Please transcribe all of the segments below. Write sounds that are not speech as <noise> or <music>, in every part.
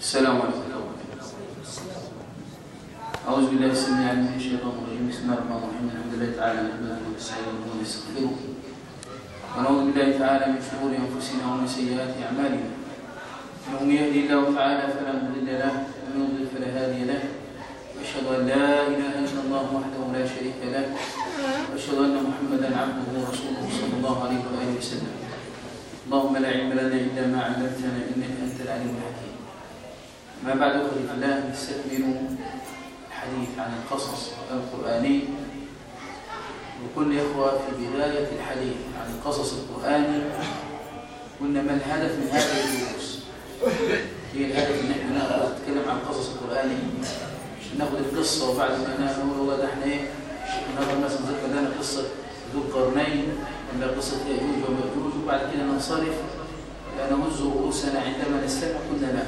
السلام عليكم. أعوذ بالله السميع من الشيطان الرجيم. بسم الله الرحمن الرحيم. الحمد لله تعالى نحمده ونستعينه ونستغفره ونعوذ بالله تعالى من شرور أنفسنا ومن سيئات أعمالنا. من يهدي الله تعالى فلا مضل له ومن يضلل فلا هادي له. وأشهد أن لا إله إلا الله وحده لا شريك له. وأشهد أن محمدا عبده ورسوله صلى الله عليه وآله وسلم. اللهم لا علم لنا إلا ما علمتنا إنك أنت العليم الحكيم. ما بعد أخوة الله نستكمل الحديث عن القصص القرآني. وكل إخوة في بداية الحديث عن القصص القرآني. قلنا ما الهدف من هذه الدروس؟ هي الهدف إن إحنا نتكلم عن القصص القرآني. عشان ناخد القصة وبعد ما نقول والله ده إحنا إيه؟ نقدر مثلا ذكر لنا قصة ذو القرنين ولا قصة يأجوج ومأجوج وبعد كده ننصرف. نهز رؤوسنا عندما نستمع قلنا لا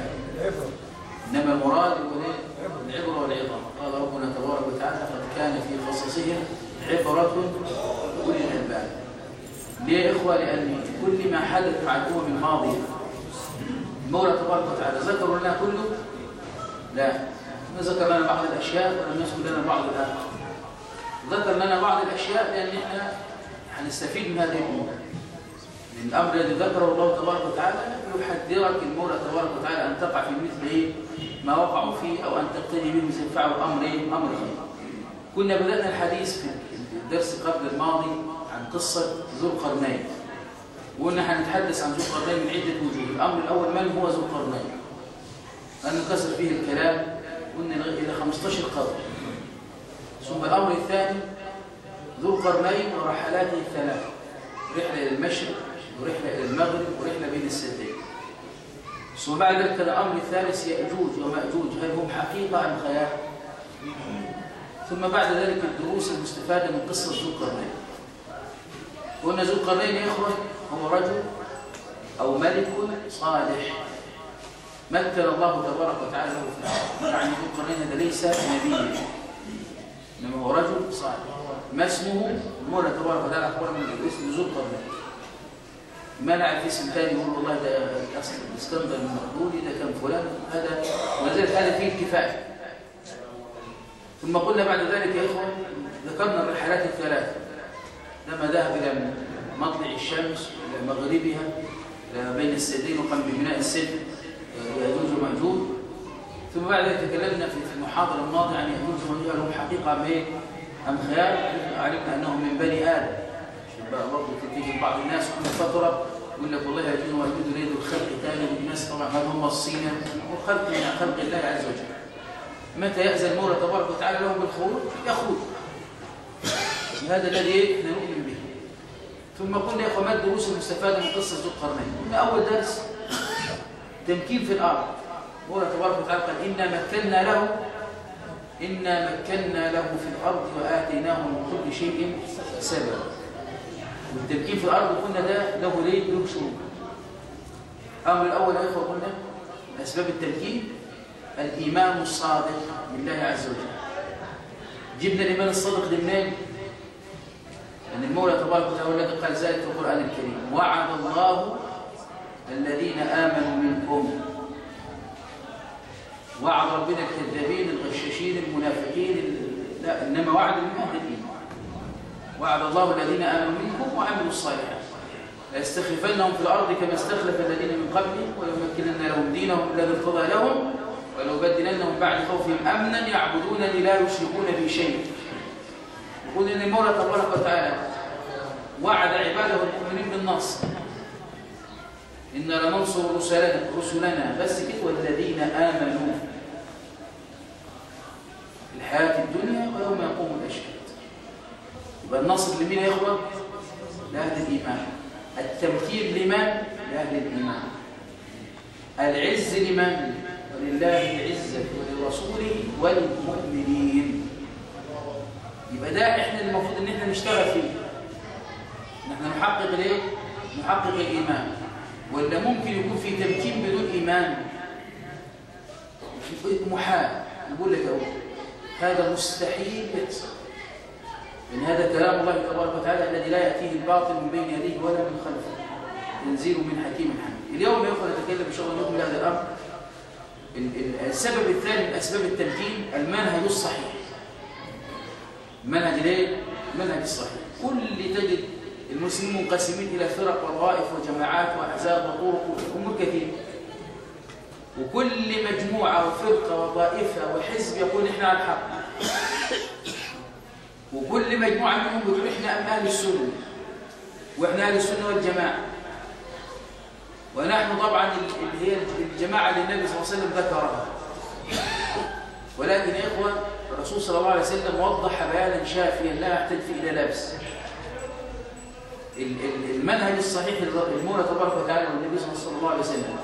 إنما المراد يقول إيه؟ العبرة والعظام قال ربنا تبارك وتعالى قد كان في قصصهم عبرة لأولي الألباب. ليه يا إخوة؟ لأن كل ما حدث مع الأمم الماضية المولى تبارك وتعالى ذكروا لنا كله؟ لا. ما ذكر لنا بعض الأشياء ولم يذكر لنا بعض الآخر. ذكر لنا بعض الأشياء لأن إحنا هنستفيد من هذه الأمور. الأمر الذي ذكره الله تبارك وتعالى يحذرك المولى تبارك وتعالى أن تقع في مثل إيه ما وقعوا فيه أو أن تقتدي به مثل فعلوا أمر إيه أمر كنا بدأنا الحديث في الدرس قبل الماضي عن قصة ذو القرنين. وقلنا هنتحدث عن ذو القرنين من عدة وجوه. الأمر الأول من هو ذو القرنين؟ لأنه كسر فيه الكلام. قلنا إلى 15 قرن. ثم الأمر الثاني ذو القرنين ورحلاته الثلاث. رحلة إلى المشرق ورحلة إلى المغرب ورحلة بين السدين ثم بعد ذلك الأمر الثالث يأجوج ومأجوج هل هم حقيقة أم خيال؟ ثم بعد ذلك الدروس المستفادة من قصة ذو القرنين. قلنا ذو القرنين إخوة هو رجل أو ملك صالح. مثل الله تبارك وتعالى في الأرض يعني ذو القرنين هذا ليس نبيا إنما هو رجل صالح. ما اسمه؟ المولى تبارك وتعالى أخبر من الاسم ذو القرنين. منع في اسم ثاني يقول والله ده اصل الاسكندر المقدوني ده كان فلان هذا ولذلك هذا فيه الكفاية. ثم قلنا بعد ذلك يا إخوان ذكرنا الرحلات الثلاثة لما ذهب إلى مطلع الشمس إلى مغربها بين السدين وقام ببناء السد ياجوج وماجوج ثم بعد ذلك تكلمنا في المحاضرة الماضية عن ياجوج وماجوج هل هم حقيقة أم إيه؟ أم خيال؟ علمنا انهم من بني آدم. برضه تيجي بعض الناس كل فتره يقول لك والله يجوز ويجوز يريد الخلق ثاني الناس طبعا هل هم الصين والخلق من خلق الله عز وجل. متى يأذن المولى تبارك وتعالى لهم بالخروج؟ يخرج هذا الذي إحنا نؤمن به. ثم قلنا يا اخوان ما الدروس المستفاده من قصة ذو القرنين؟ قلنا أول درس. تمكين في الأرض. المولى تبارك وتعالى قال إنا مكنا له إنا مكنا له في الأرض وآتيناه من كل شيء سببا. والتمكين في الأرض قلنا ده له ليه؟ له شروط. الأمر الأول يا إخوة قلنا أسباب التمكين الإيمان الصادق بالله عز وجل. جبنا الإيمان الصادق لمنين؟ أن المولى تبارك وتعالى قال ذلك في القرآن الكريم وعد الله الذين آمنوا منكم. وعد ربنا الكذابين الغشاشين المنافقين لا إنما وعد الإيمان وعد الله الذين آمنوا منكم وعملوا الصالحات. ليستخلفنهم في الأرض كما استخلف الذين من قبلهم وليمكنن لهم دينهم الذي ارتضى لهم وليبدلنهم بعد خوفهم أمنا يعبدونني لا يشركون بي شيء يقول إن المولى تبارك وتعالى وعد عباده المؤمنين بالنصر إنا لننصر رسلنا رسلنا بس كده والذين آمنوا. الحياة الدنيا ويوم يقوم الأشهاد. يبقى النصر لمين يا اخوان لأهل الإيمان. التمكين لمن؟ لأهل الإيمان. العز لمن؟ ولله العزه ولرسوله وللمؤمنين يبقى ده إحنا المفروض إن إحنا نشتغل فيه. نحن نحقق الإيه؟ نحقق الإيمان. ولا ممكن يكون في تمكين بدون إيمان؟ محال. نقول لك أهو هذا مستحيل يحصل. إن هذا كلام الله تبارك وتعالى الذي لا يأتيه الباطل من بين يديه ولا من خلفه. تنزيل من حكيم حميد. اليوم يا نتكلم إن شاء الله نكمل هذا الأمر السبب الثاني من أسباب التمكين المنهج الصحيح. المنهج ليه؟ المنهج الصحيح. كل تجد المسلمين منقسمين إلى فرق وطائف وجماعات وأحزاب وطرق وأمور كثيرة وكل مجموعة وفرقة وطائفة وحزب يقول إحنا على الحق. وكل مجموعة منهم يقول إحنا أهل السنة وإحنا أهل السنة والجماعة. ونحن طبعا اللي هي الجماعة اللي النبي صلى الله عليه وسلم ذكرها. ولكن يا إخوة الرسول صلى الله عليه وسلم وضح بيانا شافيا لا يحتاج فيه إلى لبس. المنهج الصحيح المولى تبارك وتعالى والنبي صلى الله عليه وسلم.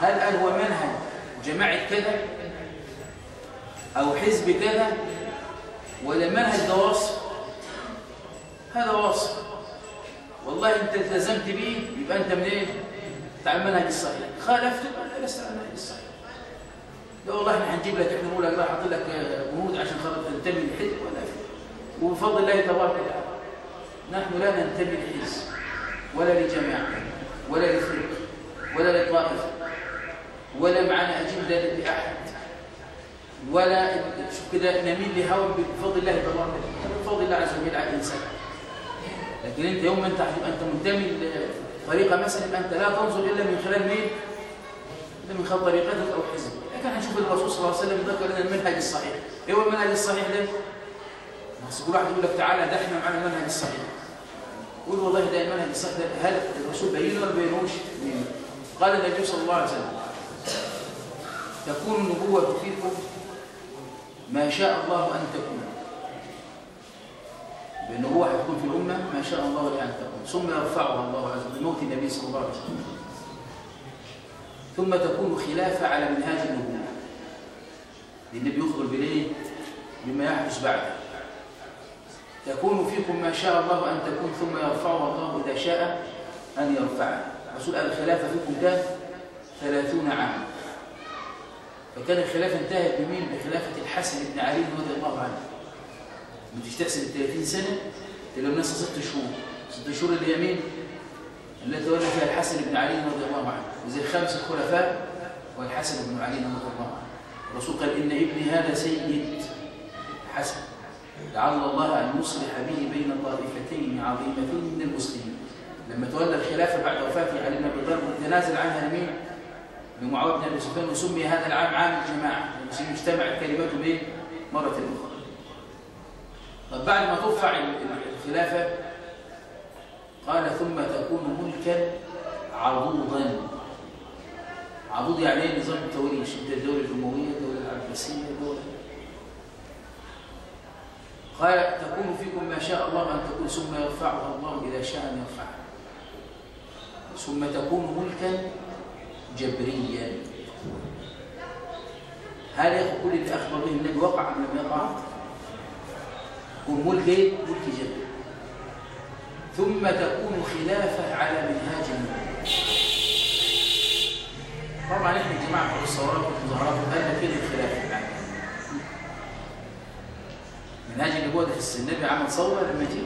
هل قال هو منهج جماعة كذا أو حزب كذا؟ ولا منهج ده وصف هذا وصف والله انت التزمت به يبقى أنت من إيه بتاع المنهج الصحيح خالفت؟ انت لست على المنهج الصحيح لا. والله إحنا هنجيب لك إحنا نقول لك لا حاطط لك بنود عشان خاطر تنتمي لحزب ولا وبفضل الله تبارك وتعالى نحن لا ننتمي لحزب ولا لجماعة ولا لفرق ولا لطائفة ولا معنا أجندة لأحد. ولا شوف كده نميل لهوى بفضل الله وتعالى بفضل الله عز وجل على الإنسان. لكن أنت يوم أنت أنت منتمي لطريقه مثلا أنت لا تنظر إلا من خلال مين؟ إلا من خلال طريقتك أو حزبك. لكن هنشوف الرسول صلى الله عليه وسلم ذكر لنا المنهج الصحيح. إيه هو المنهج الصحيح ده؟ بس كل واحد يقول لك تعالى ده إحنا معانا المنهج الصحيح. قول والله ده المنهج الصحيح ده. هل الرسول بينه ولا بينوش؟ قال النبي صلى الله عليه وسلم تكون النبوة فيكم ما شاء الله أن تكون. بالنبوة هتكون في الأمة ما شاء الله لأن تكون. ثم يرفعها الله عز وجل. بموت النبي صلى الله عليه وسلم. ثم تكون خلافة على منهاج النبوة النبي يخبر بليه بما يحدث بعده. تكون فيكم ما شاء الله أن تكون ثم يرفعها الله إذا شاء أن يرفعها رسول الخلافة فيكم كان ثلاثون عاما. فكان الخلافة انتهت بمين؟ بخلافة الحسن بن علي رضي الله عنه. مش تحسب ال 30 سنة؟ تلاقي الناس ست شهور. ست شهور اليمين التي تولى فيها الحسن بن علي رضي الله عنه. وزي خمس الخلفاء والحسن بن علي رضي الله عنه. الرسول قال إن ابني هذا سيد حسن. لعل الله أن يصلح به بين طائفتين عظيمتين من المسلمين. لما تولى الخلافة بعد وفاة علي بن أبي طالب وتنازل عنها لمين؟ لمعاوية بن أبي سفيان وسمي هذا العام عام الجماعة المسلمين اجتمعت كلماتهم إيه؟ مرة أخرى. طب بعد ما ترفع الخلافة قال ثم تكون ملكا عضوضا. عضوض يعني إيه؟ نظام التوريث الدولة الأموية الدولة العباسية الدولة. قال تكون فيكم ما شاء الله أن تكون ثم يرفعها الله إذا شاء أن يرفعها. ثم تكون ملكا جبريا هل يا كل اللي أخبر به النبي وقع أم لم يقع؟ وملك إيه؟ ملك جبل ثم تكون خلافة على منهاج النبي. طبعا إحنا جماعة في الصورات والمظاهرات وقالنا فين الخلافة يعني. منهاج النبوة ده في النبي عمل ثورة لما جه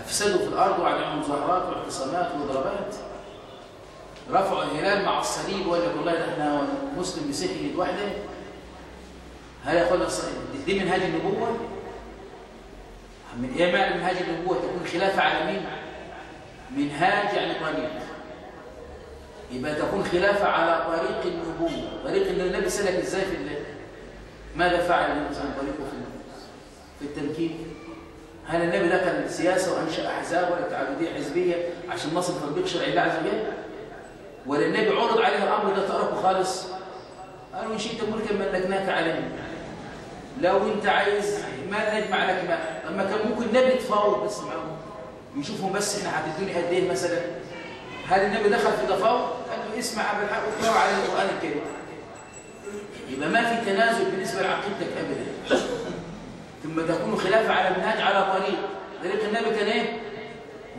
أفسدوا في الأرض وعملوا مظاهرات واعتصامات وضربات. رفعوا الهلال مع الصليب وقال لك والله إحنا مسلم مسيحي يد واحدة هل يقول دي منهاج النبوة؟ من إيه معنى منهاج النبوة؟ تكون خلافه على مين؟ منهاج يعني طريق. يبقى تكون خلافه على طريق النبوة. طريق النبي سلك إزاي في الله ماذا فعل النبي صلى الله عليه وسلم في التمكين. هل النبي دخل السياسة وأنشأ أحزاب ولا تعبديه حزبية عشان نصل تطبيق شرع الله عز وجل؟ ولا النبي عرض عليه الأمر ده تركه خالص. قالوا إن شئت ملكا ملكناك عليه لو أنت عايز ما نجمع لك ما. لما كان ممكن النبي يتفاوض بس معاهم يشوفهم بس إحنا هتدوني قد إيه مثلا. هل النبي دخل في تفاوض؟ قال له اسمع ابو الحق واقرا على القرآن الكريم. يبقى ما في تنازل بالنسبة لعقيدتك ابدا. ثم تكون خلافة على منهاج على طريق. طريق النبي كان إيه؟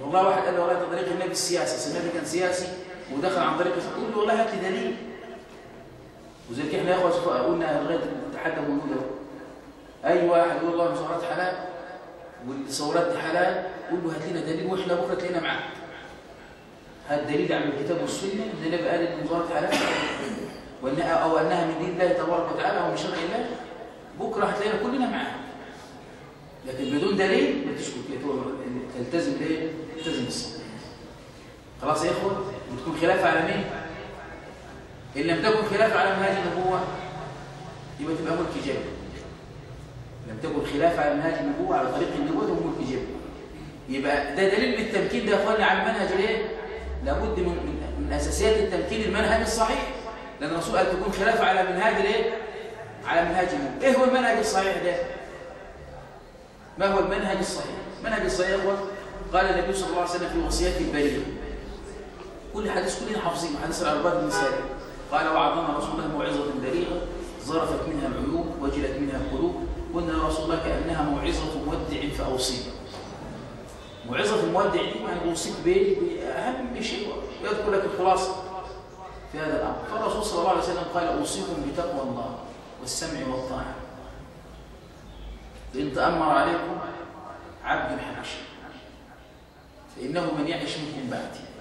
والله واحد قال له طريق النبي السياسي. النبي كان سياسي؟ ودخل عن طريق يقول له والله هات لي دليل. وزي كده إحنا يا إخوة قلنا لغاية التحدي موجود أهو. أي واحد يقول الله المصورات حلال والصورات دي حلال قول له هات لنا دليل وإحنا بكرة تلاقينا معاك هات دليل عن الكتاب والسنة النبي قال إن المصورات حلال. وأنها أو أنها من دين الله تبارك وتعالى أو من شرع الله. بكرة هتلاقينا كلنا معاها لكن بدون دليل ما تشكك تلتزم ليه؟ تلتزم الصلاة خلاص يا إخوة بتكون خلافة على مين؟ إن لم تكن خلافة على منهاج النبوة يبقى تبقى ملك جبل لم تكن خلافة على منهاج النبوة على طريق النبوة تبقى ملك جبل يبقى ده دليل التمكين ده يا إخواني على المنهج الإيه؟ لابد من, من, من أساسيات التمكين المنهج الصحيح لأن الرسول قال تكون خلافة على منهاج الإيه؟ على منهاج النبوة إيه هو المنهج الصحيح ده؟ ما هو المنهج الصحيح؟ المنهج الصحيح اخوان قال النبي صلى الله عليه وسلم في وصيته البليغه كل حديث كلنا حافظين. حديث العرباد بن سالم قال وعظنا رسول الله موعظة بليغة ظرفت منها العيوب وجلت منها القلوب قلنا يا رسول الله كأنها موعظة مودع فاوصينا موعظة المودع دي يعني اوصيك باهم شيء يذكر لك الخلاصة في هذا الأمر. فالرسول صلى الله عليه وسلم قال أوصيكم بتقوى الله والسمع والطاعة. إن تأمر عليكم عبد حبشي فإنه من يعش منكم بعدي.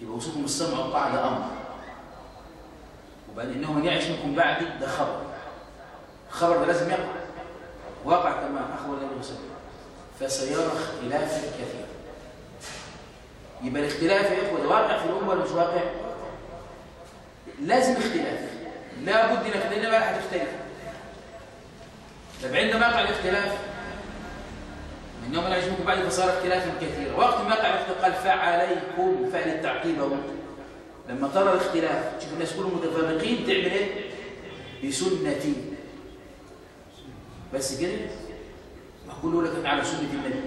يبقى وصفكم السمع والطاعة ده أمر. وبعد إنه من يعش منكم بعدي ده خبر. الخبر ده لازم يقع. واقع كما أخبر النبي صلى الله وسلم. فسيرى اختلافا كثيرا يبقى الاختلاف يا إخوة ده واقع في الأمة ولا مش واقع؟ لازم اختلاف. لابد إنك لأن بقى طب عندما يقع الاختلاف يوم لا يجمعكم بعد فصار اختلافا كثيرا وقت ما الاختلاف قال فعليكم فعل التعقيب اهو لما ترى الاختلاف تشوف الناس كلهم متفرقين تعمل إيه؟ بسنتي بس كده؟ ما كله لك على سنة النبي.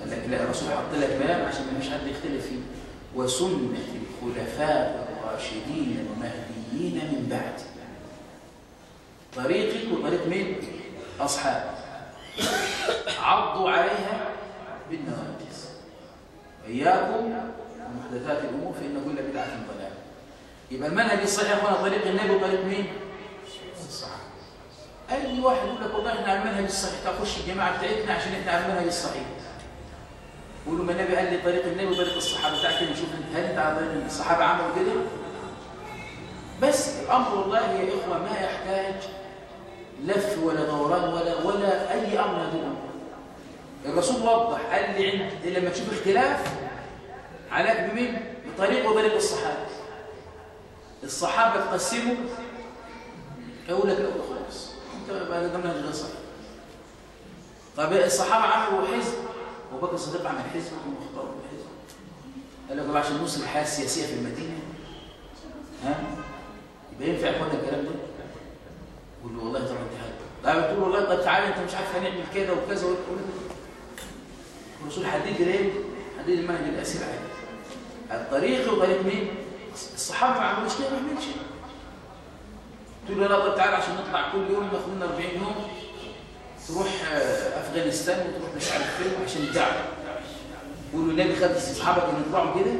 قال لك لا الرسول حط لك باب عشان ما فيش حد يختلف فيه. وسنة الخلفاء الراشدين المهديين من بعد. طريقي وطريق مين؟ أصحاب عضوا عليها بالنواجس إياكم ومحدثات الأمور فإن كل بدعة ضلالة يبقى المنهج الصحيح هنا طريق النبي وطريق مين؟ الصحابة. أي واحد يقول لك والله إحنا على المنهج الصحيح تخش الجماعة بتاعتنا عشان إحنا على المنهج الصحيح. يقولوا ما النبي قال لي طريق النبي وطريق الصحابة. تعالى نشوف انت هل انت على طريق الصحابة عملوا كده؟ بس الأمر والله يا إخوة ما يحتاج لف ولا دوران ولا ولا أي أمر هذا الأمر. الرسول وضح قال لي عند لما تشوف اختلاف عليك بمين؟ بطريق وطريق الصحابة. الصحابة تقسموا يقول لك لا خلاص أنت بقى ده منهج غير صحيح. طب الصحابة عملوا حزب؟ وبكر الصديق عمل حزب ومختار حزب. قال لك عشان نوصل الحياة السياسية في المدينة؟ ها؟ يبقى ينفع ياخدنا الكلام ده؟ يقول له والله هل طب تقول له والله طب تعالى انت مش عارف هنعمل كده وكذا وكذا الرسول حدد ليه حدد المنهج الاسير عليه الطريق وطريق مين؟ الصحابة ما عملوش كده ما عملش تقول له لا طب تعالى عشان نطلع كل يوم ناخد لنا 40 يوم تروح أفغانستان وتروح مش عارف فين عشان الدعوة. يقولوا النبي خد اصحابك ان يطلعوا كده.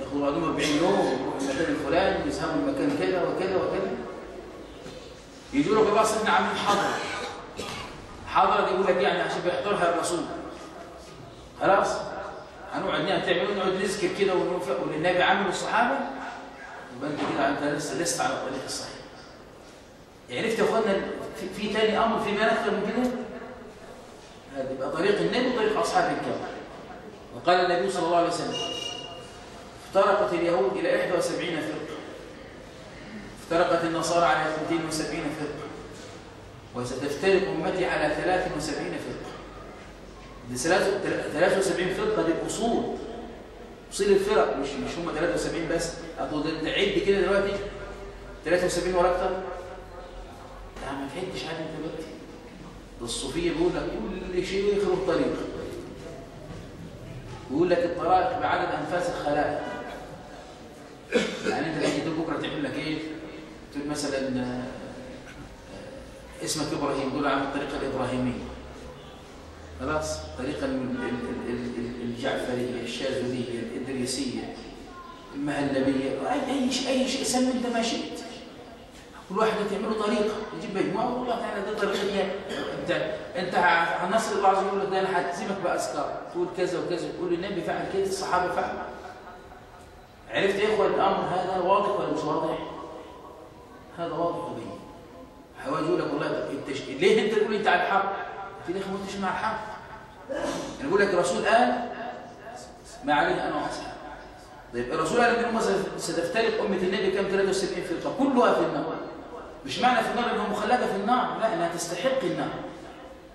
ياخدوا بعضهم 40 يوم ويروحوا المكان الفلاني ويذهبوا المكان كذا وكذا وكذا. يجوا له بقى سيدنا عاملين حضره حضره دي يقول لك يعني عشان بيحضرها الرسول. خلاص؟ هنقعد نعمل نقعد نذكر كده وللنبي عامل الصحابة. يبقى انت كده انت لسه لسه على الطريق الصحيح. عرفت يا إخوانا في, تاني أمر في ما أكثر من كده؟ هذا يبقى طريق النبي وطريق أصحاب الكهف وقال النبي صلى الله عليه وسلم افترقت اليهود إلى 71 فرقة. افترقت النصارى على 72 فرقة. وستفترق أمتي على 73 فرقة. دي 73 فرقة دي الاصول أصول الفرق مش مش هم 73 بس. أقول انت عد كده دلوقتي. 73 ولا أكتر. لا ما تعدش عادي دلوقتي. ده الصوفية بيقول لك كل شيء يخرج طريق. بيقول لك الطرائق بعدد أنفاس الخلائق. يعني أنت تيجي بكرة تعمل لك إيه؟ تقول مثلا اسمك إبراهيم تقول عن الطريقة الإبراهيمية. خلاص الطريقة الجعفرية الشاذلية الإدريسية المهلبيه اي أي شيء سمي أنت ما شئت. كل واحد تعمله طريقة يجيب مجموعه والله تعالى ده طريقتنا انت أنت نصر الله عز وجل يقول لك أنا هتزمك باذكار تقول كذا وكذا تقول النبي فعل كذا الصحابة فعلوا. عرفت يا اخوان الأمر هذا واضح ولا مش واضح؟ هذا واضح وبين حواجي يقول لك والله انت ليه انت تقول انت على الحق قلت ما انتش مع الحق أنا بقول لك الرسول قال ما عليه أنا وأصحابي. طيب الرسول قال ان ستفترق أمة النبي كم؟ 73 فرقة. كلها في النار. مش معنى في النار انها مخلدة في النار؟ لا إنها تستحق النار.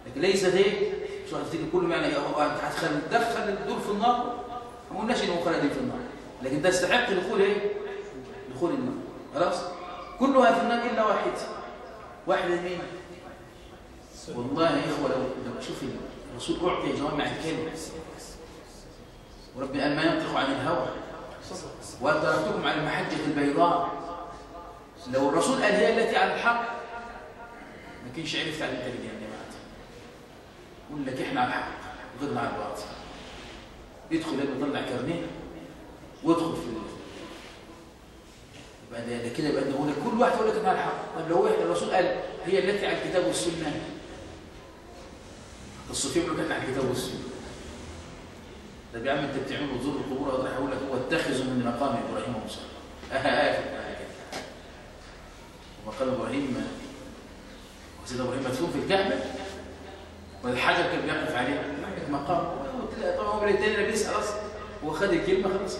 لكن ليست إيه مش هتفتكر كله معنى هتخلي تدخل الدور في النار. ما قلناش إنهم مخلدين في النار. لكن ده يستحق دخول إيه؟ دخول النار. خلاص؟ كلها في النار إلا واحد. واحد مين والله يا اخوه لو شوف الرسول أعطي جوامع الكلمة. وربنا قال ما ينطق عن الهوى. وتركتكم على المحجة البيضاء. لو الرسول قال هي التي على الحق ما كانش عرفت على الدليل يا جماعة. يقول لك إحنا على الحق وغيرنا على الباطل. يدخل يبقى يطلع كارنيه ويدخل في ده كده يبقى ده كل واحد يقول لك على الحق. طب لو واحد الرسول قال هي التي على الكتاب والسنة. الصوفية يقول لك على الكتاب والسنة. طب يا عم أنت بتعمل وتزور القبور راح أقول لك هو اتخذوا من مقام إبراهيم وموسى آه آه ومقام إبراهيم وسيدنا إبراهيم مدفون في الكعبه والحجر كان بيقف عليه. مقام. طبعا هو الثاني اللي بيسال أصلا. هو خد الكلمة خلاص.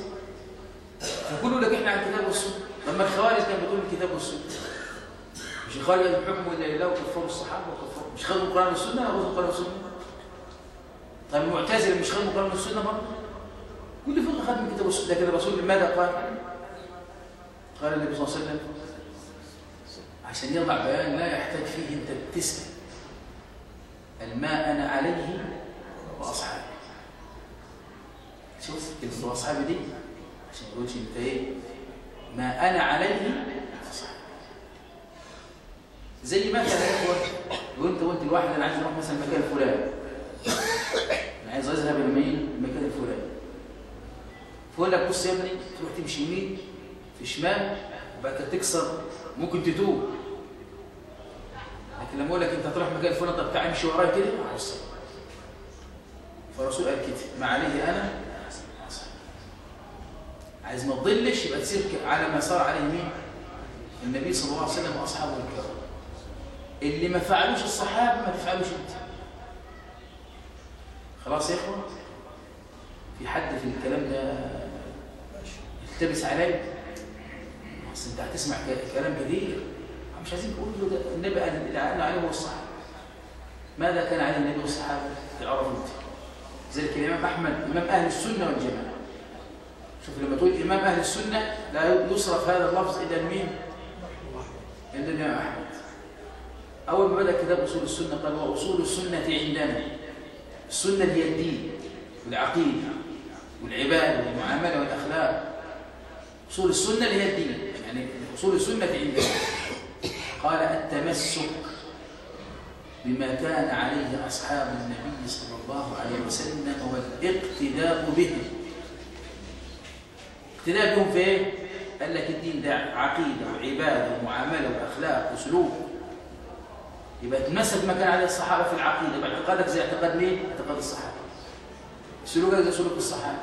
فكله لك إحنا على الكتاب والسنة. لما الخوارج كان بيقول الكتاب والسنة. مش الخوارج الحكم إلا لله وكفروا الصحابة وكفروا. مش خدوا القرآن والسنة؟ خدوا القرآن والسنة. طب المعتزلة مش خدوا القرآن والسنة برضه؟ كل فرقه خد من الكتاب والسنة. لكن الرسول ماذا قال؟ قال النبي صلى الله عليه وسلم عشان يضع بيان لا يحتاج فيه انت تسال الماء أنا عليه واصحابي شوف كلمه واصحابي دي عشان تقولش أنت إيه؟ ما أنا عليه زي مثلا يا اخوه لو انت قلت لواحد أنا عايز أروح مثلا مكان فلان. أنا عايز أذهب المين المكان الفلاني فقول لك بص يا ابني تروح تمشي يمين في شمال وبعد كده تكسر ممكن تتوب لكن لما أقول لك أنت هتروح مكان فلان طب تعال امشي ورايا كده هوصل فالرسول قال كده ما عليه أنا عايز ما تضلش يبقى تسير على ما صار عليه مين؟ النبي صلى الله عليه وسلم وأصحابه الكرام. اللي ما فعلوش الصحابة ما تفعلوش أنت. خلاص يا اخوان في حد في الكلام ده يلتبس علي اصل أنت هتسمع كلام كثير مش عايزين نقول له ده النبي قال عليه والصحابه ماذا كان عليه النبي والصحابة؟ تعرفوا أنت. ذلك الامام أحمد إمام أهل السنة والجماعة. شوف لما تقول إمام أهل السنة لا يصرف هذا اللفظ إلى المين إلى الإمام أحمد. أول ما بدأ كتاب أصول السنة قال وأصول السنة عندنا. السنة هي الدين والعقيدة والعبادة والمعاملة والأخلاق. أصول السنة هي الدين يعني أصول السنة عندنا. قال التمسك بما كان عليه أصحاب النبي صلى الله عليه وسلم والإقتداء بهم بهم في إيه؟ قال لك الدين ده عقيدة وعبادة ومعاملة وأخلاق وسلوك. يبقى تمسك ما كان عليه الصحابة في العقيدة. يبقى اعتقادك زي اعتقاد مين؟ اعتقاد الصحابة. سلوكك زي سلوك الصحابة.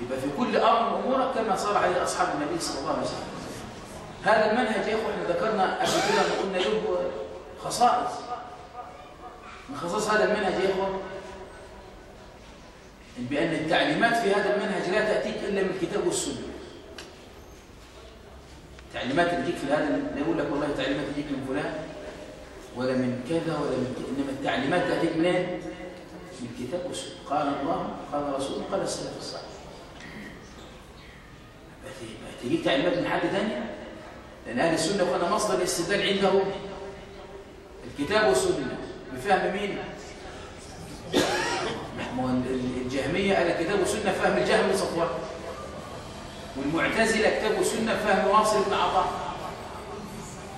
يبقى في كل أمر من أمورك كما صار عليه أصحاب النبي صلى الله عليه وسلم. هذا المنهج يا إخوة إحنا ذكرنا قبل كده قلنا له خصائص. من خصائص هذا المنهج يا إخوة بأن التعليمات في هذا المنهج لا تأتيك إلا من الكتاب والسنة. التعليمات اللي تجيك في هذا يقول لك والله تعليمات تجيك من فلان ولا من كذا ولا من كذا. إنما التعليمات تأتيك منين؟ من الكتاب والسنة. قال الله قال رسول قال السلف الصالح. تجيك تعليمات من حد ثاني لأن أهل السنة وأنا مصدر الاستدلال عندهم. الكتاب والسنة. بفهم مين؟ الجهمية على كتاب وسنة فهم الجهم لصفوان والمعتزلة كتاب وسنة فهم واصل بن عطاء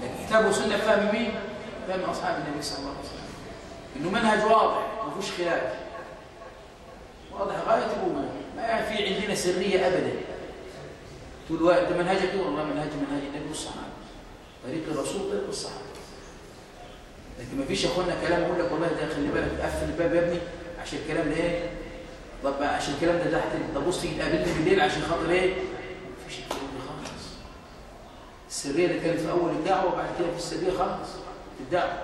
لكن كتاب وسنة فهم مين؟ فهم أصحاب النبي صلى الله عليه وسلم. إنه منهج واضح ما فيهوش خلاف. واضح غاية الأمور. ما في عندنا سرية أبدا. تقول وقت منهجك؟ والله منهج منهج النبي والصحابة. طريق الرسول طريق الصحابة. لكن ما فيش يا اخوانا كلام أقول لك والله ده خلي بالك قفل الباب يا ابني عشان الكلام ده إيه؟ طب عشان الكلام ده تحت طب بص تيجي تقابلني بالليل عشان خاطر إيه؟ مفيش الكلام ده خالص. السرية اللي كانت في أول الدعوة وبعد كده في السرية خلاص في الدعوة.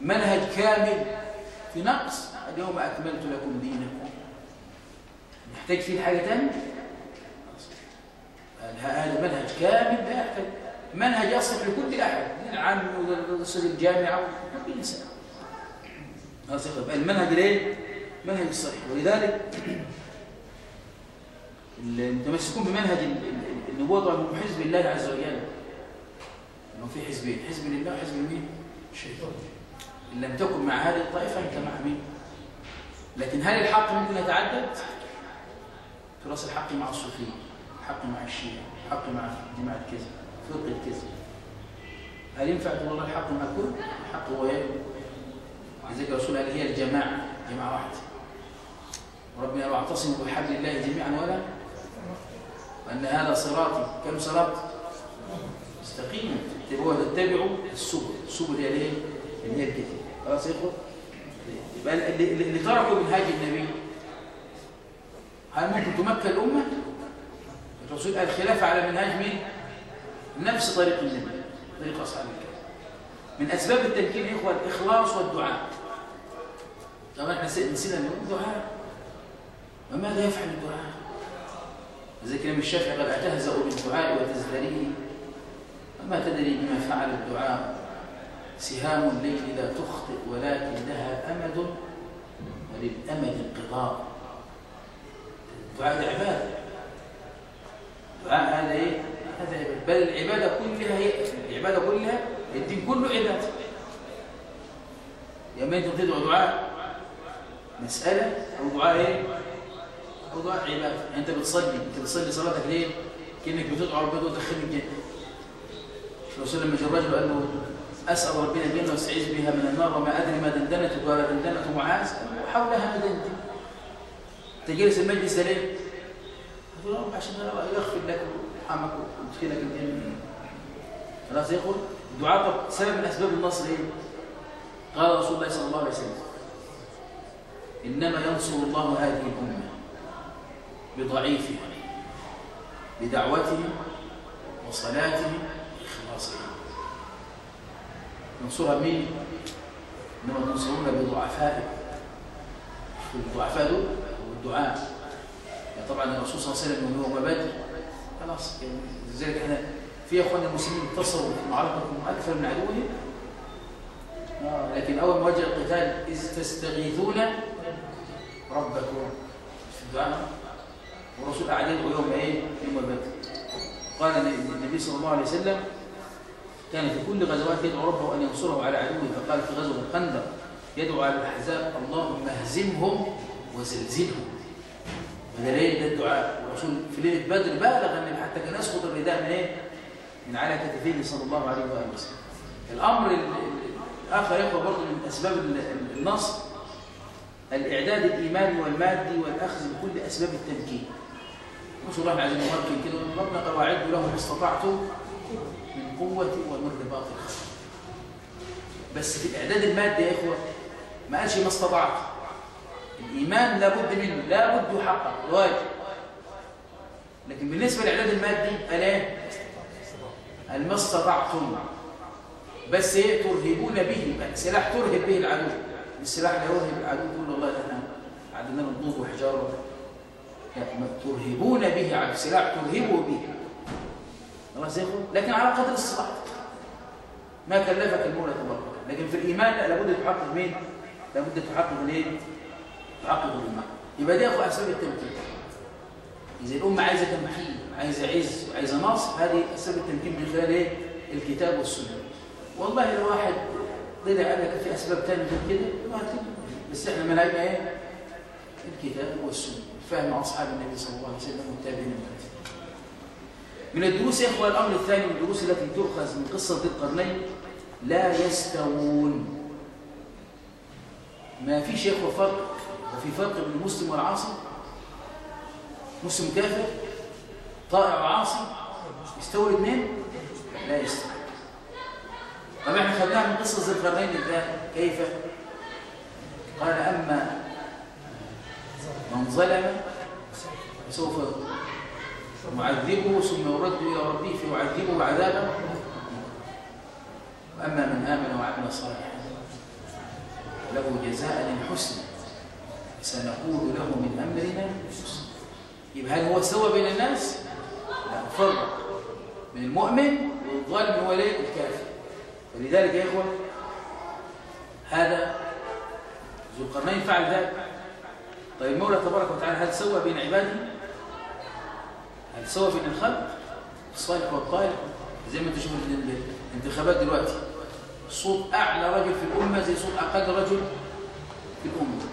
منهج كامل في نقص. اليوم أكملت لكم دينكم. نحتاج فيه حاجة تانية؟ هذا منهج كامل لا يحتاج. منهج يصلح لكل أحد العام ويصل الجامعة وكل إنسان المنهج ليه؟ منهج الصحيح ولذلك المتمسكون بمنهج النبوة هم حزب الله عز وجل انه في حزبين حزب لله وحزب مين؟ الشيطان إن لم تكن مع هذه الطائفة أنت مع مين؟ لكن هل الحق ممكن يتعدد؟ تراث الحق مع الصوفية الحق مع الشيعة الحق مع جماعة الكذب فرقة الكذب هل ينفع تقول الحق مع الكل؟ الحق هو إيه؟ لذلك الرسول قال هي الجماعة جماعة واحدة وربنا لو اعتصموا بحبل الله جميعا ولا وأن هذا صراطي كم صراط؟ استقيموا تبقوا تتبعوا السبل السبل هي الإيه؟ اللي هي الكتاب خلاص يا يبقى اللي, تركوا منهاج النبي هل ممكن تمكن الأمة؟ الرسول قال خلافة على منهاج مين؟ نفس طريق النبي طريق أصحاب الكتاب من أسباب التمكين يا إخوة الإخلاص والدعاء. طبعا إحنا نسينا نقول دعاء؟ وماذا يفعل الدعاء؟ زي كلام الشافعي قال أتهزأ بالدعاء وتزدريه وما تدري بما فعل الدعاء؟ سهام الليل لا تخطئ ولكن لها أمد وللأمد انقضاء. الدعاء عبادة الدعاء هذا إيه؟ هذا عبادة بل العبادة كلها هي العبادة كلها الدين كله عبادة. يا ما أنت تدعو دعاء مسألة أو دعاء إيه؟ أو دعاء عبادة. يعني أنت بتصلي أنت بتصلي صلاتك ليه؟ كأنك بتدعو ربنا وتدخلني الجنة. الرسول لما جاء الرجل قال له أسأل ربنا الجنة واستعيذ بها من النار وما أدري ما دندنت قال دندنت معاذ. وحولها مدنت تجلس المجلس ده ليه؟ له عشان يغفر ويدخلك الجنة خلاص إخوان؟ الدعاء سبب من أسباب النصر إيه؟ قال رسول الله صلى الله عليه وسلم إنما ينصر الله هذه الأمة بضعيفها بدعوتهم وصلاتهم وإخلاصهم ينصرها مين؟ إنما تنصرون بضعفائكم الضعفاء دول والدعاء طبعا الرسول صلى الله عليه وسلم وهو بدر خلاص لذلك إحنا في اخوان المسلمين انتصروا في معركتهم أكثر من عدوهم. آه لكن أول ما وجه القتال إذ تستغيثون ربكم. في الدعاء. والرسول قعد يدعو يوم إيه؟ يوم بدر قال النبي صلى الله عليه وسلم كان في كل غزوات يدعو ربه أن ينصره على عدوه. فقال في غزوة الخندق يدعو على الأحزاب اللهم أهزمهم وزلزلهم. هذا ليه ده الدعاء والرسول في ليلة بدر بالغ ان حتى كان يسقط الرداء من إيه؟ من على كتفيه صلى الله عليه وآله وسلم. الأمر الآخر يقوى برضه من أسباب النصر الإعداد الإيماني والمادي والأخذ بكل أسباب التمكين. نسأل الله عز وجل كده ربنا قواعد له ما استطعتم من قوة ومن رباط. بس في الإعداد المادي يا إخوة ما قالش ما استطعت الإيمان لابد منه لابد يحقق واجب. لكن بالنسبة للإعداد المادي؟ قال ما استطعتم بس إيه؟ ترهبون به سلاح ترهب به العدو. السلاح لا يرهب العدو تقول والله إحنا عندنا نضوب وحجاره. ترهبون به على سلاح ترهبوا به. خلاص يا لكن على قدر استطاعتك ما كلفك المولى تبارك لكن في الإيمان لا لابد تحقق مين لابد تحقق الايه تحقق الايمان يبقى دي أخو أسباب التمكين. إذا الامه عايزة تمكين عايزة عز وعايزه نصر هذه أسباب التمكين من خلال إيه؟ الكتاب والسنة. والله لو واحد طلع قال لك في أسباب ثانية غير كده بس إحنا منهجنا إيه؟ الكتاب والسنة. فهم أصحاب النبي صلى الله عليه وسلم والتابعين. من الدروس يا إخوة الأمر الثاني من الدروس التي تؤخذ من قصة ذي القرنين لا يستوون. ما فيش يا اخوه فرق وفي فرق بين المسلم والعاصي؟ مسلم كافر طائع وعاصي يستوي الاثنين لا يستوي طب إحنا خدناها من قصة ذي القرنين كيف؟ قال أما من ظلم فسوف معذبه ثم يرد إلى ربه فيعذبه عذابا وأما من آمن وعمل صالحا له جزاء الحسن سنقول له من أمرنا يبقى هل هو سوى بين الناس؟ لا فرق من المؤمن والظالم هو ليه الكافر ولذلك يا إخوة هذا ذو القرنين فعل ذلك طيب المولى تبارك وتعالى هل سوى بين عباده؟ هل سوى بين الخلق؟ الصالح والطالح زي ما انت شوف الانتخابات دلوقتي صوت أعلى رجل في الأمة زي صوت أقل رجل في الأمة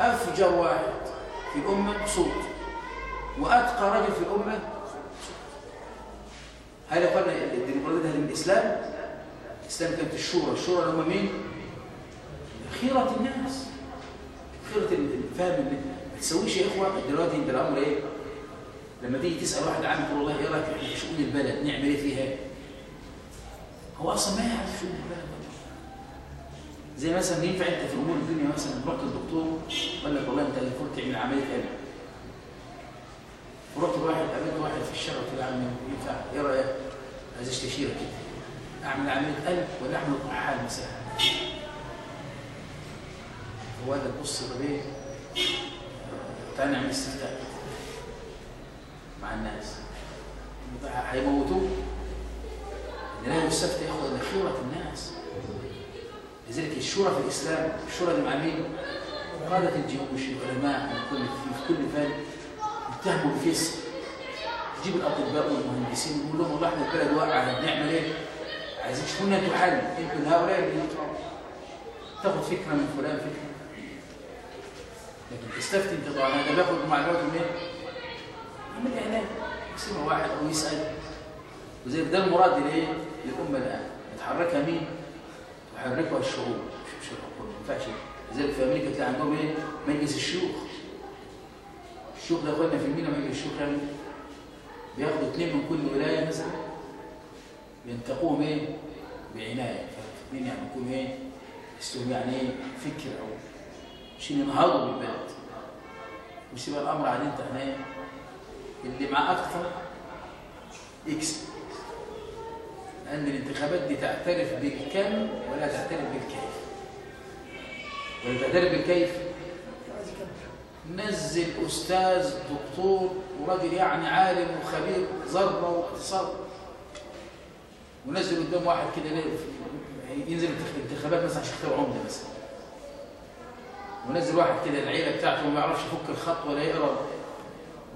أفجر واحد في الأمة صوت وأتقى رجل في الأمة هل يقول الديمقراطية ده من الإسلام؟ الإسلام كانت الشورى الشورى اللي هم مين؟ خيرة الناس خيرة الفهم ما تسويش يا إخوة دلوقتي أنت الأمر إيه؟ لما تيجي تسأل واحد عام تقول والله إيه رأيك في شؤون البلد نعمل إيه فيها؟ هو أصلا ما يعرف شؤون البلد زي مثلا ينفع أنت في أمور الدنيا مثلا رحت للدكتور قال لك والله أنت المفروض تعمل عملية قلب ورحت لواحد قابلت واحد في الشارع قلت له عم ينفع؟ إيه رأيك؟ عايز استشيرك كده. أعمل عملية قلب ولا اعمل طحال مثلا هو لك بص طب؟ تعالى نعمل استفتاء مع الناس. هيموتوه لا يستفتى ياخذ خيرة الناس. لذلك الشورى في الإسلام الشورى دي مع مين؟ قادة الجيوش العلماء كل في كل فن يتهموا بفسق تجيب الأطباء والمهندسين ويقول لهم والله إحنا البلد واقعة بنعمل إيه؟ عايزين تشوفوا لنا أنتوا حل يمكن هؤلاء اللي تاخد فكرة من فلان فكرة لكن تستفتي انت طبعا هذا بياخد معلومات منين؟ من اعلام يسمع واحد أو يسال وزي ده المراد لايه؟ للأمة الآن يتحركها مين؟ يحركها الشعوب مش الحكومة ما ينفعش. لذلك في أمريكا تلاقي عندهم إيه؟ مجلس الشيوخ. الشيوخ ده اخوانا في المينا مجلس الشيوخ يعني بياخدوا اثنين من كل ولاية مثلا ينتقوهم إيه؟ بعناية. فاثنين يعني يكون إيه؟ يستوهم يعني إيه؟ فكر أو عشان ينهضوا بالبلد. مش يبقى الأمر على أنت إحنا إيه؟ اللي معاه أكثر يكسب لأن الانتخابات دي تعترف بالكم ولا تعترف بالكيف. ولا تعترف بالكيف؟ نزل أستاذ دكتور وراجل يعني عالم وخبير ضربة واقتصاد ونزل قدام واحد كده ينزل الانتخابات مثلا يختار عمده مثلا. ونزل واحد كده العيلة بتاعته ما يعرفش يفك الخط ولا يقرأ.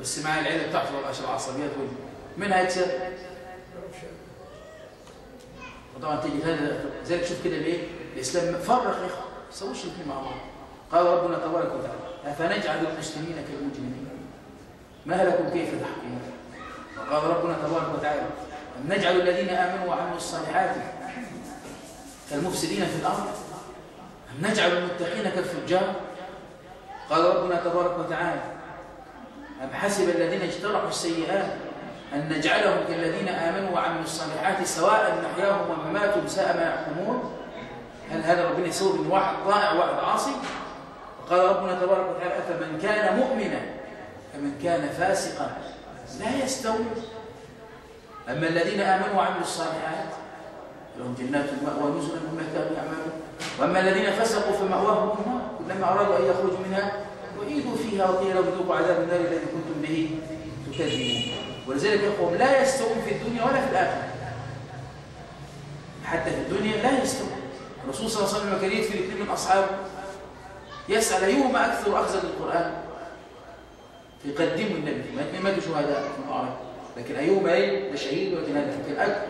بس معاه العيلة بتاعته عشان العصبيات مين هيكسب؟ وطبعا تيجي هذا زي تشوف كده ليه؟ الإسلام فرق يا أخي ما الاثنين مع بعض. قال ربنا تبارك وتعالى أفنجعل المسلمين كالمجرمين؟ ما لكم كيف تحكمون؟ وقال ربنا تبارك وتعالى أم نجعل الذين آمنوا وعملوا الصالحات كالمفسدين في الأرض؟ أم نجعل المتقين كالفجار؟ قال ربنا تبارك وتعالى أم حسب الذين اجترحوا السيئات أن نجعلهم كالذين آمنوا وعملوا الصالحات سواء محياهم ومماتهم ساء ما يحكمون. هل هذا ربنا يسوي من واحد طائع وواحد عاصي؟ وقال ربنا تبارك وتعالى فمن كان مؤمنا فمن كان فاسقا لا يستوي. أما الذين آمنوا وعملوا الصالحات لهم جنات المأوى نزلا بما كانوا يعملون. وأما الذين فسقوا فمأواهم النار كلما أرادوا أن يخرجوا منها وإيدوا فيها وقيل لهم ذوقوا عذاب النار الذي كنتم به تكذبون. ولذلك يقول لا يستوون في الدنيا ولا في الآخرة. حتى في الدنيا لا يستوون. الرسول صلى الله عليه وسلم كان يدفن اثنين من أصحابه. يسأل أيهما أكثر أخذا للقرآن؟ فيقدموا النبي. ما اثنين ماتوا شهداء في لكن أيهما إيه؟ ده شهيد ولكن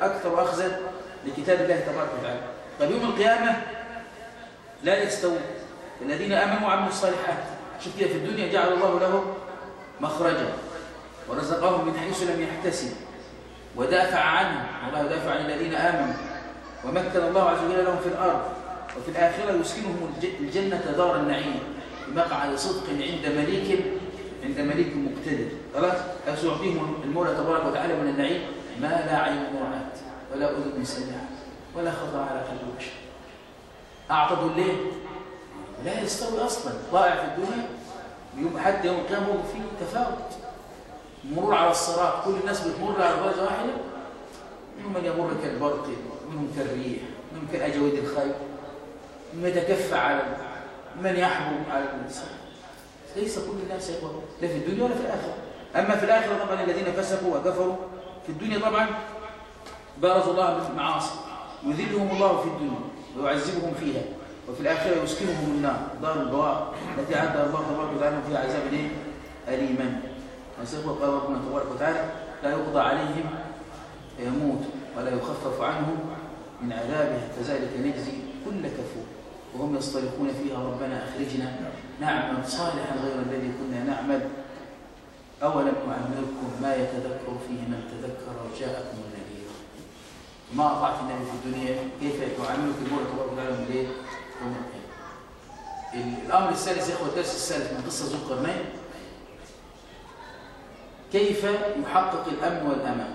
أكثر أخذا لكتاب الله تبارك وتعالى. طيب يوم القيامة لا يستوون. الذين آمنوا وعملوا الصالحات. شوف كده في الدنيا جعل الله لهم مخرجا. ورزقهم من حيث لم يحتسب. ودافع عنهم. والله يدافع عن الذين آمنوا. ومكن الله عز وجل لهم في الأرض. وفي الآخرة يسكنهم الجنة دار النعيم. بمقعد صدق عند مليك عند مليك مقتدر. خلاص؟ سيعطيهم المولى تبارك وتعالى من النعيم. ما لا عين رأت ولا أذن سمعت ولا خطر على قلب بشر. أعطوا الليل لا يستوي أصلا. ضائع في الدنيا. حتى يوم القيامة فيه تفاوت. مرور على الصراط. كل الناس بتمر على درجة واحدة. منهم من يمر كالبرق منهم كالريح منهم كالأجود الخير. من يتكفى على من يحبو على الإنسان ليس كل الناس يقول لا في الدنيا ولا في الآخرة. أما في الآخرة طبعا الذين فسقوا وكفروا. في الدنيا طبعا بارز الله بالمعاصي يذلهم الله في الدنيا ويعذبهم فيها. وفي الآخرة يسكنهم النار. دار البوار التي عدها الله تبارك وتعالى فيها عذاب أليما. نسيخ قال ربنا تبارك وتعالى لا يقضى عليهم يموت ولا يخفف عنهم من عذابها كذلك نجزي كل كفور. وهم يصطرخون فيها ربنا أخرجنا نعمل صالحا غير الذي كنا نعمل. أولم نعمركم ما يتذكر فيه من تذكر وجاءكم النذير. ما أطعت النبي في الدنيا؟ كيف يعاملك المولى تبارك وتعالى من ليه؟ الأمر الثالث يا إخوة الدرس الثالث من قصة ذو القرنين. كيف يحقق الأمن والأمان؟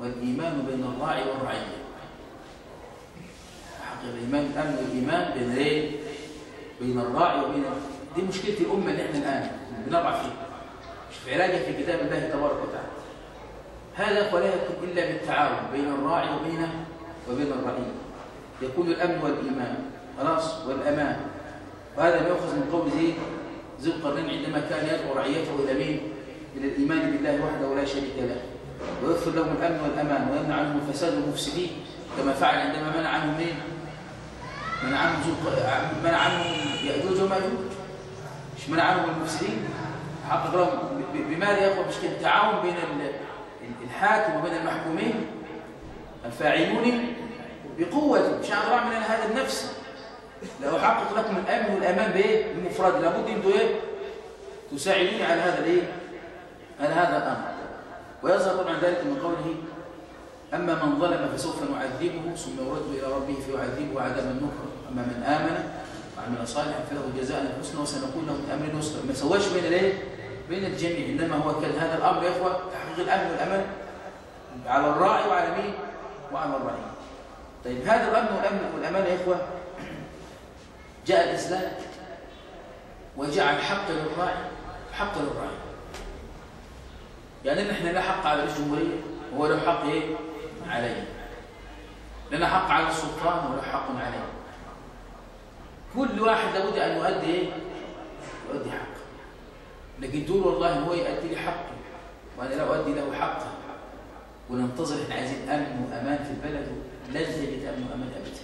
والإيمان بين الراعي والرعية. يحقق الإيمان الأمن والإيمان بين الايه؟ بين الراعي وبين دي مشكلة الأمة اللي إحنا الآن بنضع فيها. مش في علاجها في كتاب الله تبارك وتعالى. هذا ولا يكون إلا بالتعاون بين الراعي وبين وبين الرعية. يكون الأمن والإيمان. خلاص؟ والأمان. وهذا ما يؤخذ من قول زيد ذو القرنين عندما كان يدعو رعيته إلى مين؟ إلى الإيمان بالله وحده ولا شريك له ويغفر لهم الأمن والأمان ويمنع عنهم الفساد والمفسدين كما فعل عندما منع عنهم مين؟ منع عنهم منع عنهم يأجوج ومأجوج مش منع عنهم المفسدين حقق لهم بماذا يقوم مش كده تعاون بين الحاكم وبين المحكومين الفاعلون بقوة مش عن من هذا النفس لو حقق لكم الأمن والأمان بإيه؟ بمفرد لابد أنتوا إيه؟ تساعدوني على هذا الإيه؟ على هذا الأمر؟ ويظهر طبعا ذلك من قوله أما من ظلم فسوف نعذبه ثم يرد إلى ربه فيعذبه عذابا نكرا. أما من آمن وعمل صالحا فله جزاء الحسنى وسنقول له من أمر يسرا ما سواش بين الايه؟ بين الجميع. إنما هو كان هذا الأمر يا إخوة تحقيق الأمن والأمن على الراعي وعلى مين؟ وعلى الرعي طيب هذا الأمن والأمن والأمان يا إخوة جاء الإسلام وجعل حق للراعي. حق للراعي. يعني نحن لا حق على الجمهورية وهو له حق إيه؟ عليه. لنا حق على السلطان وله حق عليه. كل واحد لابد أن يؤدي إيه؟ يؤدي حقه. لكن تقول والله هو يؤدي لي حقه وأنا لا أؤدي له حقه. وننتظر إحنا عايزين أمن وأمان في البلد. لن تجد أمن وأمان أبدا.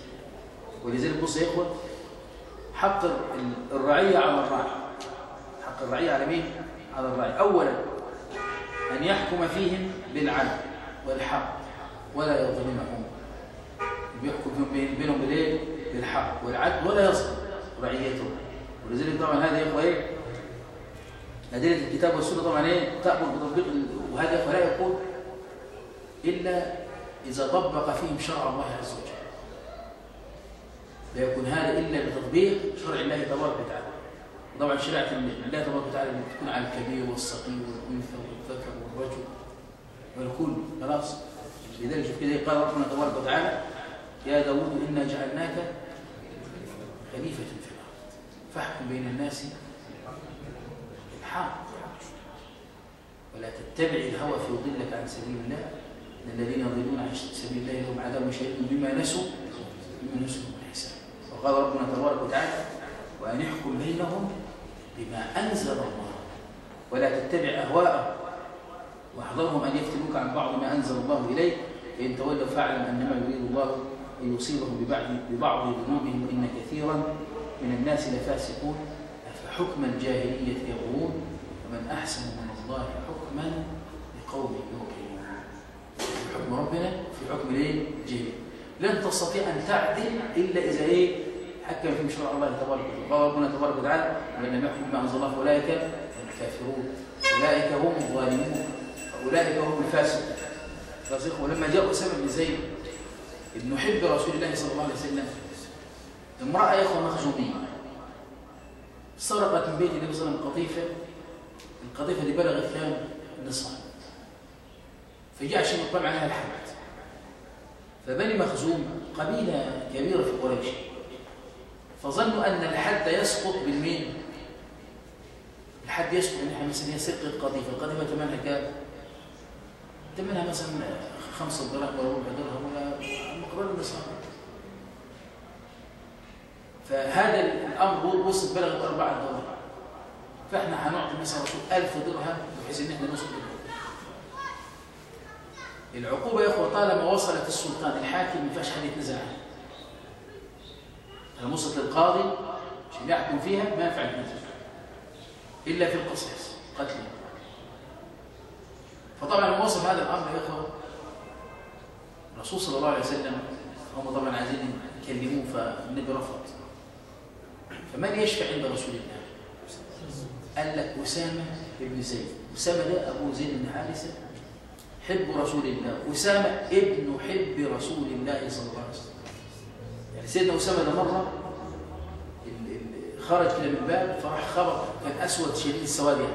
ولذلك بص يا إخوة حق الرعية على الراعي. حق الرعية على مين؟ على الراعي. أولا أن يحكم فيهم بالعدل والحق ولا يظلمهم. يحكم بينهم بالإيه؟ بالحق. والعدل ولا يظلم رعيته. ولذلك طبعا هذا يا إخوة أدلة الكتاب والسنة طبعا إيه؟ تأمر بتطبيق وهذا يا لا يقول إلا إذا طبق فيهم شرع الله عز وجل. لا يكون هذا إلا بتطبيق شرع الله تبارك وتعالى. طبعا شريعة الله تبارك وتعالى تكون على الكبير والصغير والأنثى والرجل والكل خلاص. لذلك شوف كده قال ربنا تبارك وتعالى يا داود إنا جعلناك خليفة في الأرض. فاحكم بين الناس بالحق ولا تتبع الهوى فيضلك عن سبيل الله. إن الذين يضلون عن سبيل الله لهم عذاب شديد بما نسوا بما نسوا من الحساب. وقال ربنا تبارك وتعالى وأن يحكم بينهم بما أنزل الله. ولا تتبع أهواءهم. واحذرهم أن يفتنوك عن بعض ما أنزل الله إليك فإن تولوا فاعلم أنما يريد الله أن يصيبهم ببعض, ببعض ذنوبهم وإن كثيرا من الناس لفاسقون. أفحكم الجاهلية يبغون؟ ومن أحسن من الله حكما لقوم يوقنون. في حكم ربنا في حكم الايه الجاهلية لن تستطيع أن تعدل إلا إذا إيه؟ حكم في شرع الله تبارك وتعالى. قال ربنا تبارك وتعالى وإن لم يحكم ما أنزل الله فأولئك الكافرون. أولئك هم الظالمون. أولئك هم الفاسقون. ولما جاء أسامة بن زيد ابن حب رسول الله صلى الله عليه وسلم امرأة يا أخوة مخزومية سرقت من بيت النبي صلى الله عليه وسلم قطيفة القطيفة دي بلغت كام نصف. فجاء عشان يقام عليها الحد فبني مخزوم قبيلة كبيرة في قريش. فظنوا أن الحد يسقط بالمين لحد يسكت ان إحنا مثلا هي سرقه قضيفه القضيفه ثمنها كام؟ ثمنها مثلا خمسة دراهم ولا ربع درهم ولا مقدار النصاب فهذا الأمر وصل بلغ 4 دولار. فإحنا هنعطي مثلا 1000 درهم بحيث إن إحنا نسكت العقوبة يا أخوة طالما وصلت السلطان الحاكم ما ينفعش حد يتنزل عنها لما وصلت للقاضي عشان يحكم فيها ما ينفع يتنزل إلا في القصاص قتل فطبعا وصل هذا الأمر يا أخوة الرسول صلى الله عليه وسلم هم طبعا عايزين يكلموه فالنبي رفض. فمن يشفع عند رسول الله؟ قال لك أسامة بن زيد. أسامة ده أبو زيد بن حارثة حب رسول الله. أسامة ابن حب رسول الله صلى الله عليه وسلم. يعني سيدنا أسامة ده مرة خرج كده من الباب فراح خبط كان أسود شديد السواد يعني.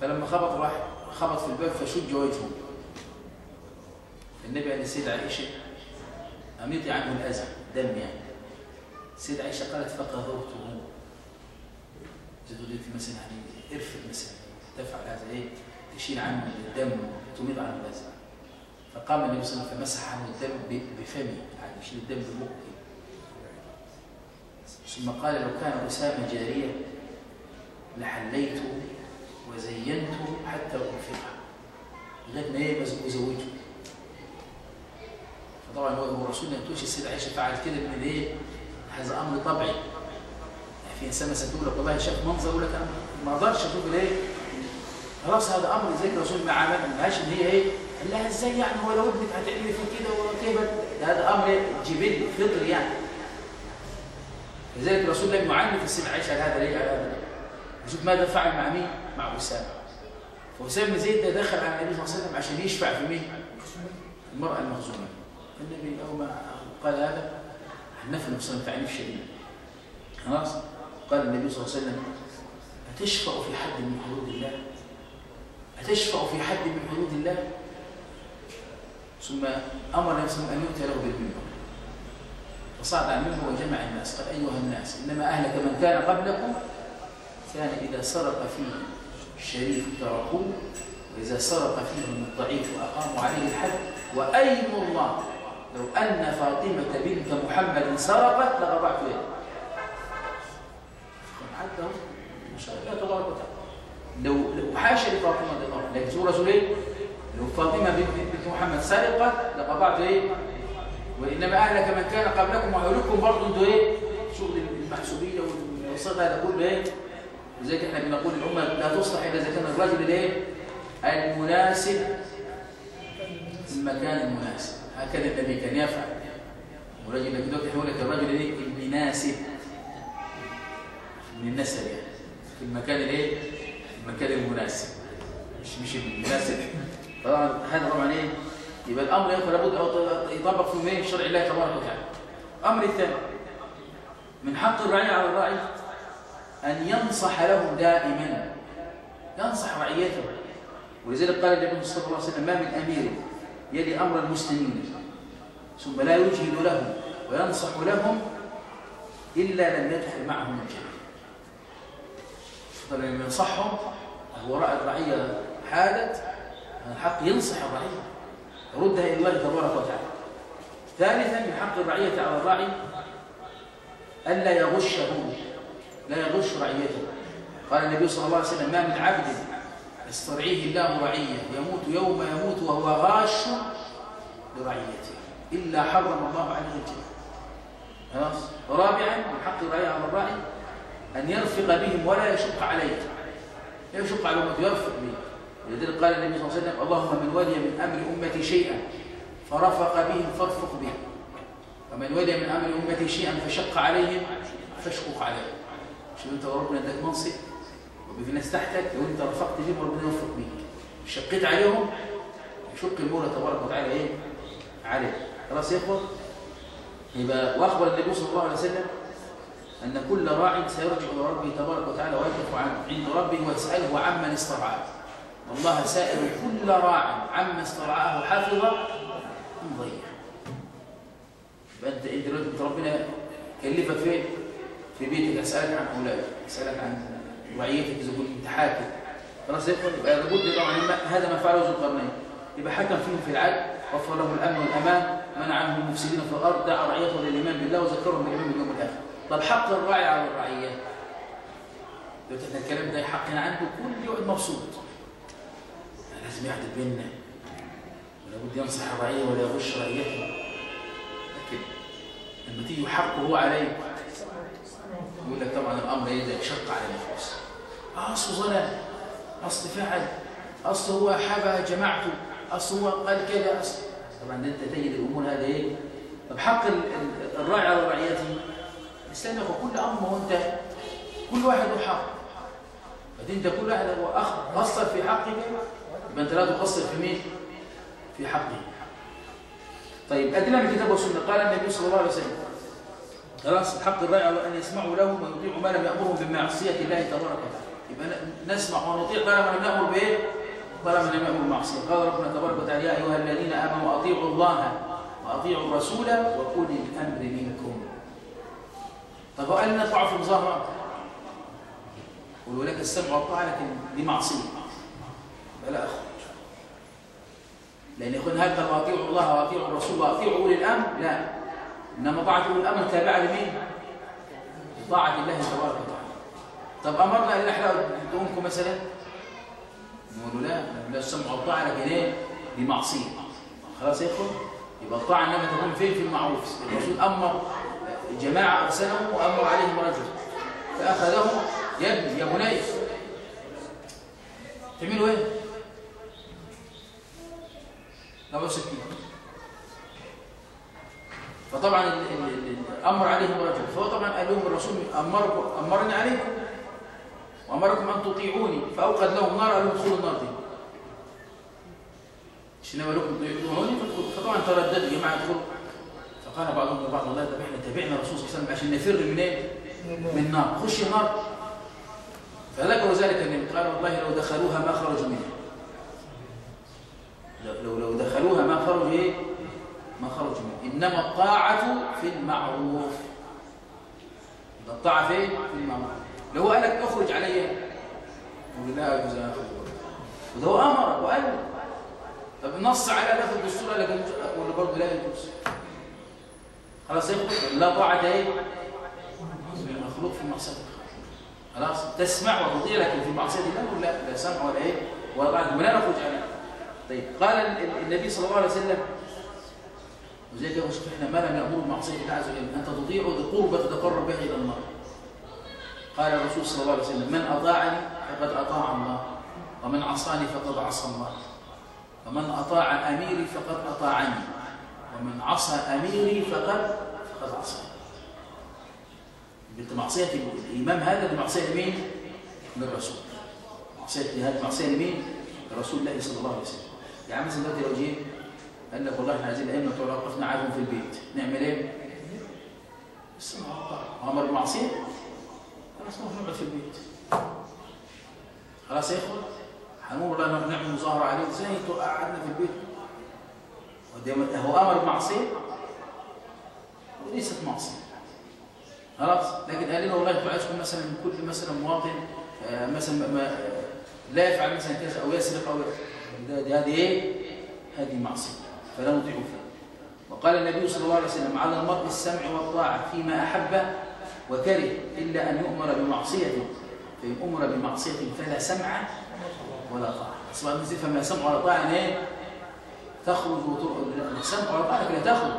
فلما خبط راح خبط في الباب فشج وجهه النبي قال للسيدة عائشة. أميطي عنه الأذى دم يعني. السيدة عائشة قالت فقهرته تقول مثلا يعني ارفض مثلا تفعل هذا إيه؟ تشيل عنه الدم تميط عنه الأذى. فقام النبي صلى الله عليه وسلم فمسح عنه الدم بفمه يعني يشيل الدم بمقه ثم قال لو كان أسامة جارية لحليته وزينته حتى أنفقه لغاية ما إيه وزوجه فطبعا هو الرسول ما يقولش السيدة عائشة فعل كده من إيه؟ هذا أمر طبيعي. يعني في إنسان مثلا تقول لك والله شاف منظر يقول لك أنا ما أقدرش أشوف الايه خلاص هذا أمر زي الرسول ما عمل ما لهاش إن هي إيه؟ قال لها إزاي يعني؟ هو لو ابنك هتعملي فيه كده وكيف هذا أمر جبلي فطري يعني. لذلك الرسول لم يعنف السيدة عائشة على هذا ليه على هذا. ليه وشوف ماذا فعل مع مين؟ مع أسامة. فأسامة بن زيد دخل على النبي صلى الله عليه وسلم عشان يشفع في مين؟ المرأة المخزومة النبي أول ما قال هذا حنف النبي صلى الله عليه وسلم شديد. خلاص؟ قال النبي صلى الله عليه وسلم أتشفع في حد من حدود الله؟ أتشفع في حد من حدود الله؟ ثم أمر وسلم أن يؤتى له بالمنبر. فصعد منه وجمع الناس. قال أيها الناس إنما أهلك من كان قبلكم كان إذا سرق فيه الشريف تركوه وإذا سرق فيهم الضعيف وأقاموا عليه الحد وأيم الله لو أن فاطمة بنت محمد سرقت لقطعت يده الله تبارك وتعالى. لو لو حاشا لفاطمة طبعا لكن رسول إيه لو فاطمة بنت محمد سرقت لقطعت إيه وإنما أهلك من كان قبلكم وأهلكم برضه أنتوا إيه؟ شغل المحسوبيه والصغه ده كله إيه؟ لذلك إحنا بنقول الأمة لا تصلح إلا إذا كان الرجل الايه المناسب في المكان المناسب. هكذا النبي كان يفعل. ورجل لكن دلوقتي يقول لك الرجل إيه المناسب. من النسب يعني. في المكان الإيه؟ المكان المناسب. مش مش المناسب. طبعا هذا طبعا إيه؟ يبقى الأمر يا اخوه لابد يطبق في شرع الله تبارك وتعالى. الامر الثاني. من حق الرعيه على الراعي أن ينصح لهم دائما. ينصح رعيته ولذلك قال النبي صلى الله عليه وسلم ما من أمير يلي أمر المسلمين ثم لا يجهد لهم وينصح لهم إلا لم يدخل معهم الجنة. فلما ينصحهم هو رأى الرعية حالت الحق ينصح الرعية يردها إلى الله تبارك وتعالى. ثالثا من حق الرعية على الراعي ألا يغشه. لا يغش رعيته. قال النبي صلى الله عليه وسلم ما من عبد يسترعيه الله رعية يموت يوم يموت وهو غاش لرعيته إلا حرم الله عليه الجنة. خلاص؟ رابعا من حق الرعية على الراعي أن يرفق بهم ولا يشق عليهم لا يشق على أمته يرفق بهم. ولذلك قال النبي صلى الله عليه وسلم اللهم من ولي من أمر أمتي شيئا فرفق بهم فارفق بهم. ومن ولي من أمر أمتي شيئا فشق عليهم فاشقق عليهم. شوف أنت وربنا اداك منصب. وفي ناس تحتك لو أنت رفقت بهم ربنا يرفق بيك. شقيت عليهم يشق المولى تبارك وتعالى إيه؟ عليه. خلاص يا إخوة؟ يبقى وأخبر النبي صلى الله عليه وسلم أن كل راع سيرجع إلى ربه تبارك وتعالى ويقف عند ربه ويسأله عمن استرعاه. والله سائل كل راع عما استرعاه حافظ أم ضيع فأنت أنت دلوقتي ربنا كلفك فين؟ في بيتك أسألك عن أولادك أسألك عن رعيتك إذا كنت حاكم خلاص يبقى لابد طبعا هذا ما فعله ذو القرنين. يبقى حكم فيهم في العدل وفر لهم الأمن والأمان منع عنهم المفسدين في الأرض دعا رعيته للايمان بالله وذكرهم بالايمان باليوم الآخر. طب حق الراعي على الرعية؟ لو الكلام ده حق عنده كل يقعد مبسوط. لازم يعدل بيننا. ولا بد ينصح الرعية ولا يغش رعيته. لكن لما تيجي حقه هو عليه يقول لك طبعا الأمر يبدا يشق على النفوس أصل ظلم أصل فعل أصل هو حبى جماعته أصل هو قال كذا أصل. طبعا أنت تجد الأمور هذه إيه طب حق الراعي على رعيته الإسلام يقول كل أمر وأنت كل واحد له حق. فانت كل واحد هو أخ قصر في حقك يبقى أنت لا تقصر في مين؟ في حقه. طيب ادله من الكتاب والسنة قال النبي صلى الله عليه وسلم خلاص حق الراعي أن يسمعوا له ويطيعوا ما لم يأمرهم بمعصية الله تبارك وتعالى. يبقى نسمع ونطيع ما لم نامر بايه ما لم نامر بالمعصيه قال ربنا تبارك وتعالى يا أيها الذين آمنوا أطيعوا الله وأطيعوا الرسول وأولي الأمر منكم. طب وقال نطاع في المظاهره قولوا لك السمع والطاعة لكن دي معصيه فلا اخرج لأن يكون هذا واطيعوا الله وأطيعوا الرسول وأطيعوا أولي الأمر؟ لا. إنما طاعه اولي الامر تابعة لمين؟ طاعه الله تبارك وتعالى. طب أمرنا إن إحنا ندعونكم مثلا؟ نقول لا لا السمع والطاعة لكن إيه دي معصيه خلاص يا اخوان يبقى الطاعة إنما تكون فين؟ في المعروف. الرسول أمر جماعة أرسلهم وأمر عليهم رجل فأخذهم يا ابني يا بني. تعملوا إيه؟ ابو سكين فطبعا أمر عليهم رجل فهو طبعا قال لهم الرسول امركم أمرني عليكم. وأمركم أن تطيعوني. فأوقد لهم نار قال لهم ادخلوا النار دي. عشان لكم تطيعوني؟ فطبعا ترددوا يا جماعة ادخلوا. فقال بعضهم لبعض والله طب إحنا تابعنا الرسول صلى الله عليه وسلم عشان نفر من إيه؟ من النار خش النار فذكروا ذلك النبي. قال والله لو دخلوها ما خرجوا منها. لو لو دخلوها ما خرجوا إيه؟ ما خرجوا منها إنما الطاعة في المعروف. الطاعة فين في المعروف. لو هو قال لك أخرج علي. قول لا يجوز أن أخرج. وده هو امرك وقال طب نص على ده في الدستور قال لك ولا برضه لا يجوز. خلاص يخرج لا طاعة إيه؟ المخلوق في المعصية. خلاص تسمع وتطيع لكن في معصيه الله لا لا سمع ولا إيه؟ ولا طاعة. ولا نخرج عليه. طيب قال النبي صلى الله عليه وسلم وزي كده إحنا ما لم يامر بمعصيه الله عز وجل. أنت تطيعه بقربة تتقرب بها إلى الله. قال الرسول صلى الله عليه وسلم من أطاعني فقد أطاع الله ومن عصاني فقد عصى الله. ومن أطاع أميري فقد أطاعني ومن عصى أميري فقد فقد عصى. معصية الإمام هذا بمعصيه لمين للرسول. معصيه هذه معصية لمين؟ لرسول الله صلى الله عليه وسلم. يعني مثلا دلوقتي لو جه قال لك والله إحنا عايزين الأئمة بتوع وقفنا عارفهم في البيت. نعمل إيه؟ والطاعه أمر بالمعصيه خلاص نقعد في البيت. خلاص يا اخوان هنقول والله نعمل مظاهرة عليه إزاي قعدنا في البيت. هو أمر بمعصيه وليست معصية. خلاص لكن قال لنا والله أنتوا عايزكم مثلا كل مثلا مواطن آه مثلا ما لا يفعل مثلا كذا أو يسرق أو هذه إيه؟ هذه معصية. فلا نطيع فيها. وقال النبي صلى الله عليه وسلم على المرء السمع والطاعة فيما أحب وكره إلا أن يؤمر بمعصية فإن أمر بمعصية فلا سمع ولا طاعة. أصلا فما سمع ولا طاعة إيه؟ تخرج السمع ولا طاعة لا تخرج.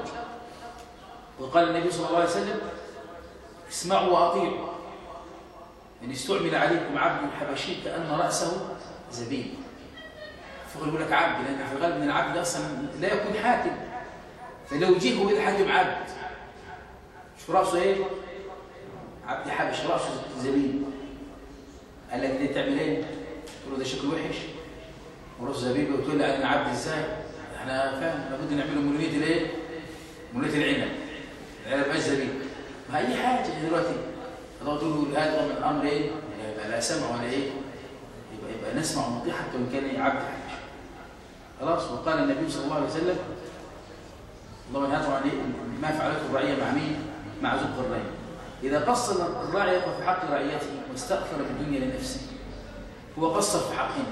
وقال النبي صلى الله عليه وسلم اسمعوا وأطيعوا. يعني استعمل عليكم عبد حبشي كأن رأسه زبيب. فقال يقول لك عبد لأن في الغالب من العبد أصلا لا يكون حاكم. فلو جه هو الحاكم عبد شوف رأسه إيه؟ عبد حبش رأسه زبيب قال لك دي تعمل إيه؟ تقول له ده شكله وحش. ورأسه زبيب وتقول لي أنا عبد إزاي؟ إحنا فاهم لابد نعمله مولويه الإيه؟ مولويه العنب العنب مش زبيب ما أي حاجة دلوقتي. تقول له هذا من إيه؟ يعني يبقى لا سمع ولا إيه؟ يبقى, يبقى نسمع ونطيع حتى وإن كان إيه؟ عبد خلاص وقال النبي صلى الله عليه وسلم اللهم هذا عليه ما فعلته الرعيه مع مين؟ مع ذو القرنين إذا قصر الراعي في حق رعيته واستأثر بالدنيا لنفسه هو قصر في حقهم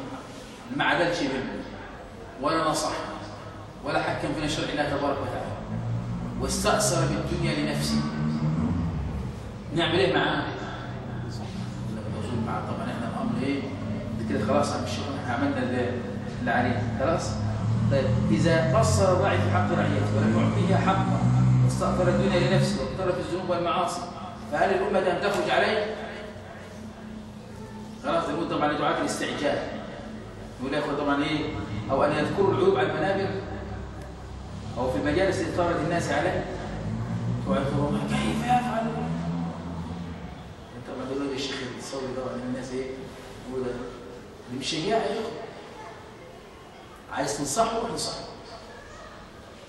ما عدلش بينهم ولا نصح ولا حكم في شرع الله تبارك وتعالى. واستأثر بالدنيا لنفسه. نعمل إيه معاه؟ معاه طبعا إحنا الامر إيه؟ كده خلاص إحنا عملنا اللي عليه. خلاص؟ طيب إذا قصر الراعي في حق رعيته ولم يعطيها حقها واستأثر الدنيا لنفسه واقترف الذنوب والمعاصي فهل الأمة أن تخرج عليه؟ خلاص يقول طبعا دعاة الاستعجال. يقول يا طبعا إيه؟ أو أن يذكروا العيوب على المنابر؟ أو في اللي اضطرت الناس عليه؟ ويعثرون كيف يفعل؟ طبعا دول يا شيخ تصور ده الناس إيه؟ يقول دي مش شجاعة يا أخوة. عايز تنصحه روح انصحه.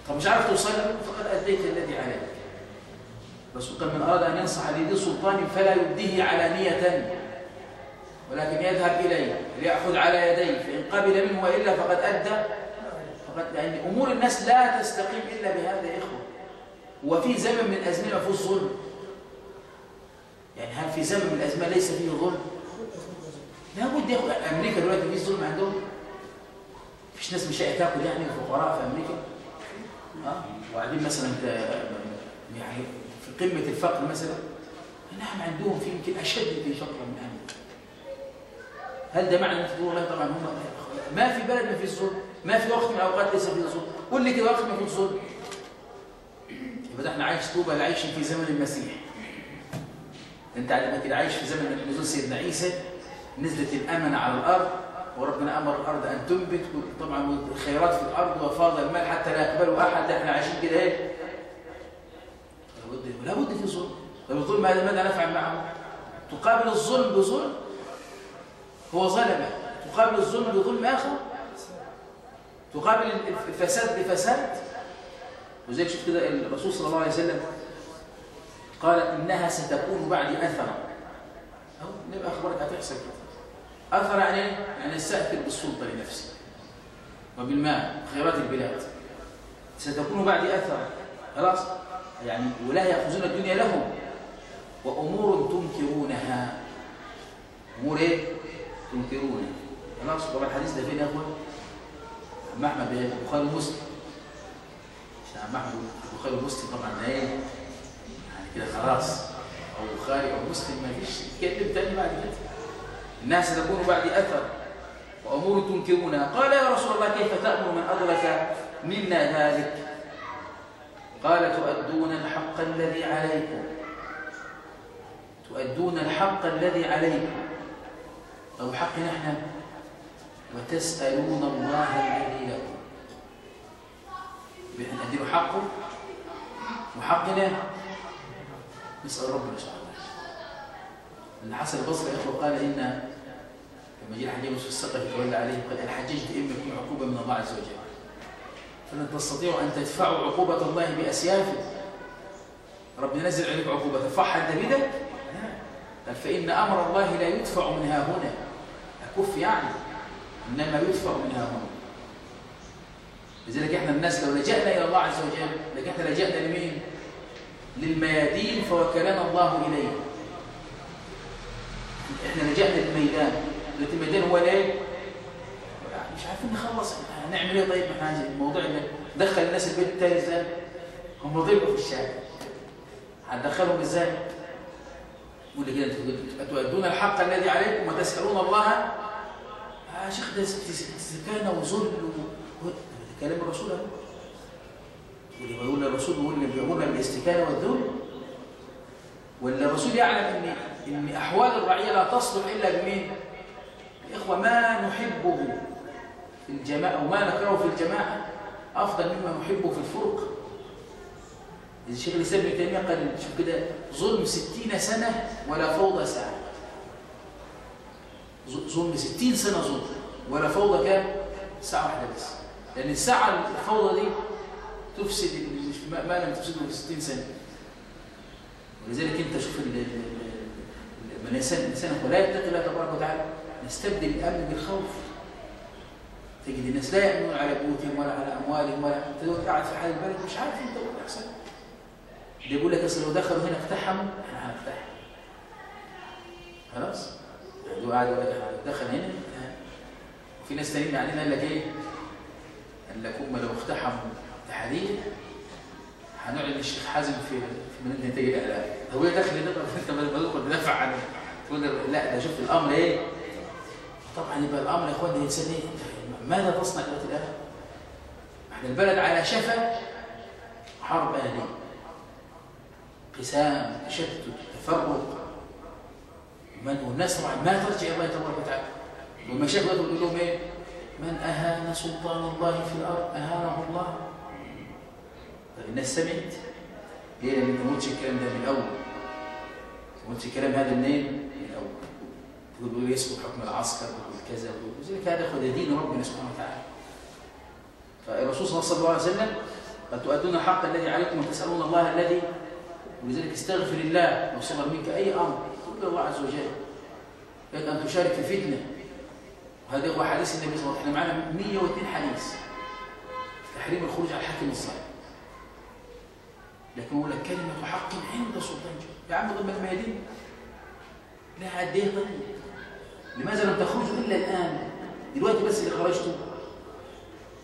طب مش عارف توصل فقد أديت الذي عليك. الرسول قال من أراد أن ينصح لذي سلطان فلا يبديه علانية. ولكن يذهب إليه ليأخذ على يديه. فإن قبل منه وإلا فقد أدى. فقد يعني أمور الناس لا تستقيم إلا بهذا يا إخوة. وفي زمن من الأزمنة فيه ظلم يعني هل في زمن من الأزمنة ليس فيه ظلم؟ لابد ياخذ أمريكا دلوقتي في ظلم عندهم. فيش ناس مش تاكل يعني الفقراء في أمريكا؟ آه. وبعدين مثلا يعني في قمة الفقر مثلا نعم عندهم في يمكن أشد في فقر من أمريكا هل ده معنى تقول والله طبعا؟ هم ما في بلد ما في ظلم ما في وقت من الأوقات ليس فيه ظلم. قول لي كده وقت ما في ظلم. يبقى إحنا عايش طوبى عايشين في زمن المسيح. أنت على كده عايش في زمن نزول سيدنا عيسى نزلت الأمن على الأرض وربنا أمر الأرض أن تنبت. طبعا الخيرات في الأرض وفاض المال حتى لا يقبله أحد. إحنا عايشين كده إيه؟ لابد لابد في ظلم. طيب الظلم ماذا ماذا نفعل معه؟ تقابل الظلم بظلم؟ هو ظلم. تقابل الظلم بظلم آخر؟ تقابل الفساد بفساد؟ وزي شوف كده الرسول صلى الله عليه وسلم قال إنها ستكون بعد أثرا. أو نبقى أخبرك هتحصل كده. أثر يعني يعني أستأثر بالسلطة لنفسه وبالمال خيرات البلاد. ستكون بعد أثر خلاص؟ يعني ولا يأخذون الدنيا لهم. وأمور تنكرونها. أمور إيه؟ تنكرونها. خلاص؟ طبعا الحديث ده فين يا أخوان؟ عم أحمد البخاري ومسلم. عم أحمد البخاري ومسلم طبعا ده إيه؟ يعني كده خلاص. أو بخاري أو مسلم ما فيش. يتكلم تاني بعد كده. الناس تكون بعد أثر وأمور تنكرونها. قال يا رسول الله كيف تأمر من أدرك منا ذلك؟ قال تؤدون الحق الذي عليكم. تؤدون الحق الذي عليكم. أو حق نحن. وتسألون الله الذي لكم بأن أدير حقه وحقنا. نسأل ربنا سبحانه أن حسن البصري أخوة قال إن لما جاء الحجاج في السقف يتولى عليه قال الحجاج إما يكون عقوبة من الله عز وجل. فلن تستطيعوا أن تدفعوا عقوبة الله بأسيافه. ربنا نزل عليك تدفعها أنت بيدك؟ قال فإن أمر الله لا يدفع من ها هنا. أكف يعني. إنما يدفع من ها هنا. لذلك إحنا الناس لو لجأنا إلى الله عز وجل لكن إحنا لجأنا لمين؟ للميادين فوكلنا الله إليه. إحنا لجأنا للميدان. لكن الميدان هو ليه؟ مش عارفين نخلص. هنعمل إيه؟ طيب إحنا الموضوع ان دخل الناس البيت التاني إزاي؟ هم ضيقوا في الشارع. هتدخلهم إزاي؟ يقول كده تؤدون الحق الذي عليكم وتسألون الله؟ يا شيخ ده استكانه وذل كلام الرسول اهو الرسول بيقول بيامرنا بالاستكانة والذل؟ ولا الرسول يعلم ان إن أحوال الرعية لا تصلح إلا بمين؟ إخوة ما نحبه في الجماعة وما نكره في الجماعة. أفضل مما نحبه في الفرق. الشيخ الإسلام ابن تيمية قال شوف كده ظلم ستين سنة ولا فوضى ساعة. ظلم ستين سنة ظلم ولا فوضى كام؟ ساعة واحدة بس. لأن الساعة الفوضى دي تفسد ما لم تفسده في ستين سنة. ولذلك أنت شوف من الإنسان ولا يتقي الله تبارك وتعالى. نستبدل الأمن بالخوف. تجد الناس لا يأمنون على بيوتهم ولا على أموالهم ولا تدور قاعد في حال البلد مش عارف أنت ولا أحسن. اللي يقول لك أصل لو دخلوا هنا اقتحموا إحنا هنقتحم خلاص؟ يعني هو قاعد يقول لك دخل هنا في ناس تانيين قاعدين قال لك إيه؟ قال لك هم لو اقتحموا تحديد هنعلن الشيخ حازم في في مدينة نتائج الأعلام. هو داخل يدخل انت بدخل تدافع عن تقول لا ده شفت الأمر إيه؟ طبعا يبقى الأمر يا إخوان ده انسان إيه ماذا تصنع دلوقتي الان إحنا البلد على شفا حرب اهليه قسام تشتت تفرق. من والناس طبعا ما ترجع الله تبارك وتعالى. والمشايخ يقول لهم إيه؟ من أهان سلطان الله في الأرض؟ أهانه الله. طيب الناس سمعت؟ ليه؟ لأن ما قلتش الكلام ده من الأول. ما قلتش الكلام هذا منين؟ من الأول. تقول يسقط حكم العسكر. كذا وذلك هذا خد دين ربنا سبحانه وتعالى. فالرسول صلى الله عليه وسلم قد تؤدون الحق الذي عليكم وتسألون الله الذي ولذلك استغفر الله لو منك أي أمر. قل الله عز وجل لك أن تشارك في فتنه وهذا هو حديث النبي صلى الله عليه وسلم. إحنا معنا 102 حديث. تحريم الخروج على الحاكم الظالم لكن هو لك كلمة حق عند سلطان يا عم ضم الميادين لا قد إيه طيب لماذا لم تخرجوا إلا الآن؟ دلوقتي بس اللي خرجتوا.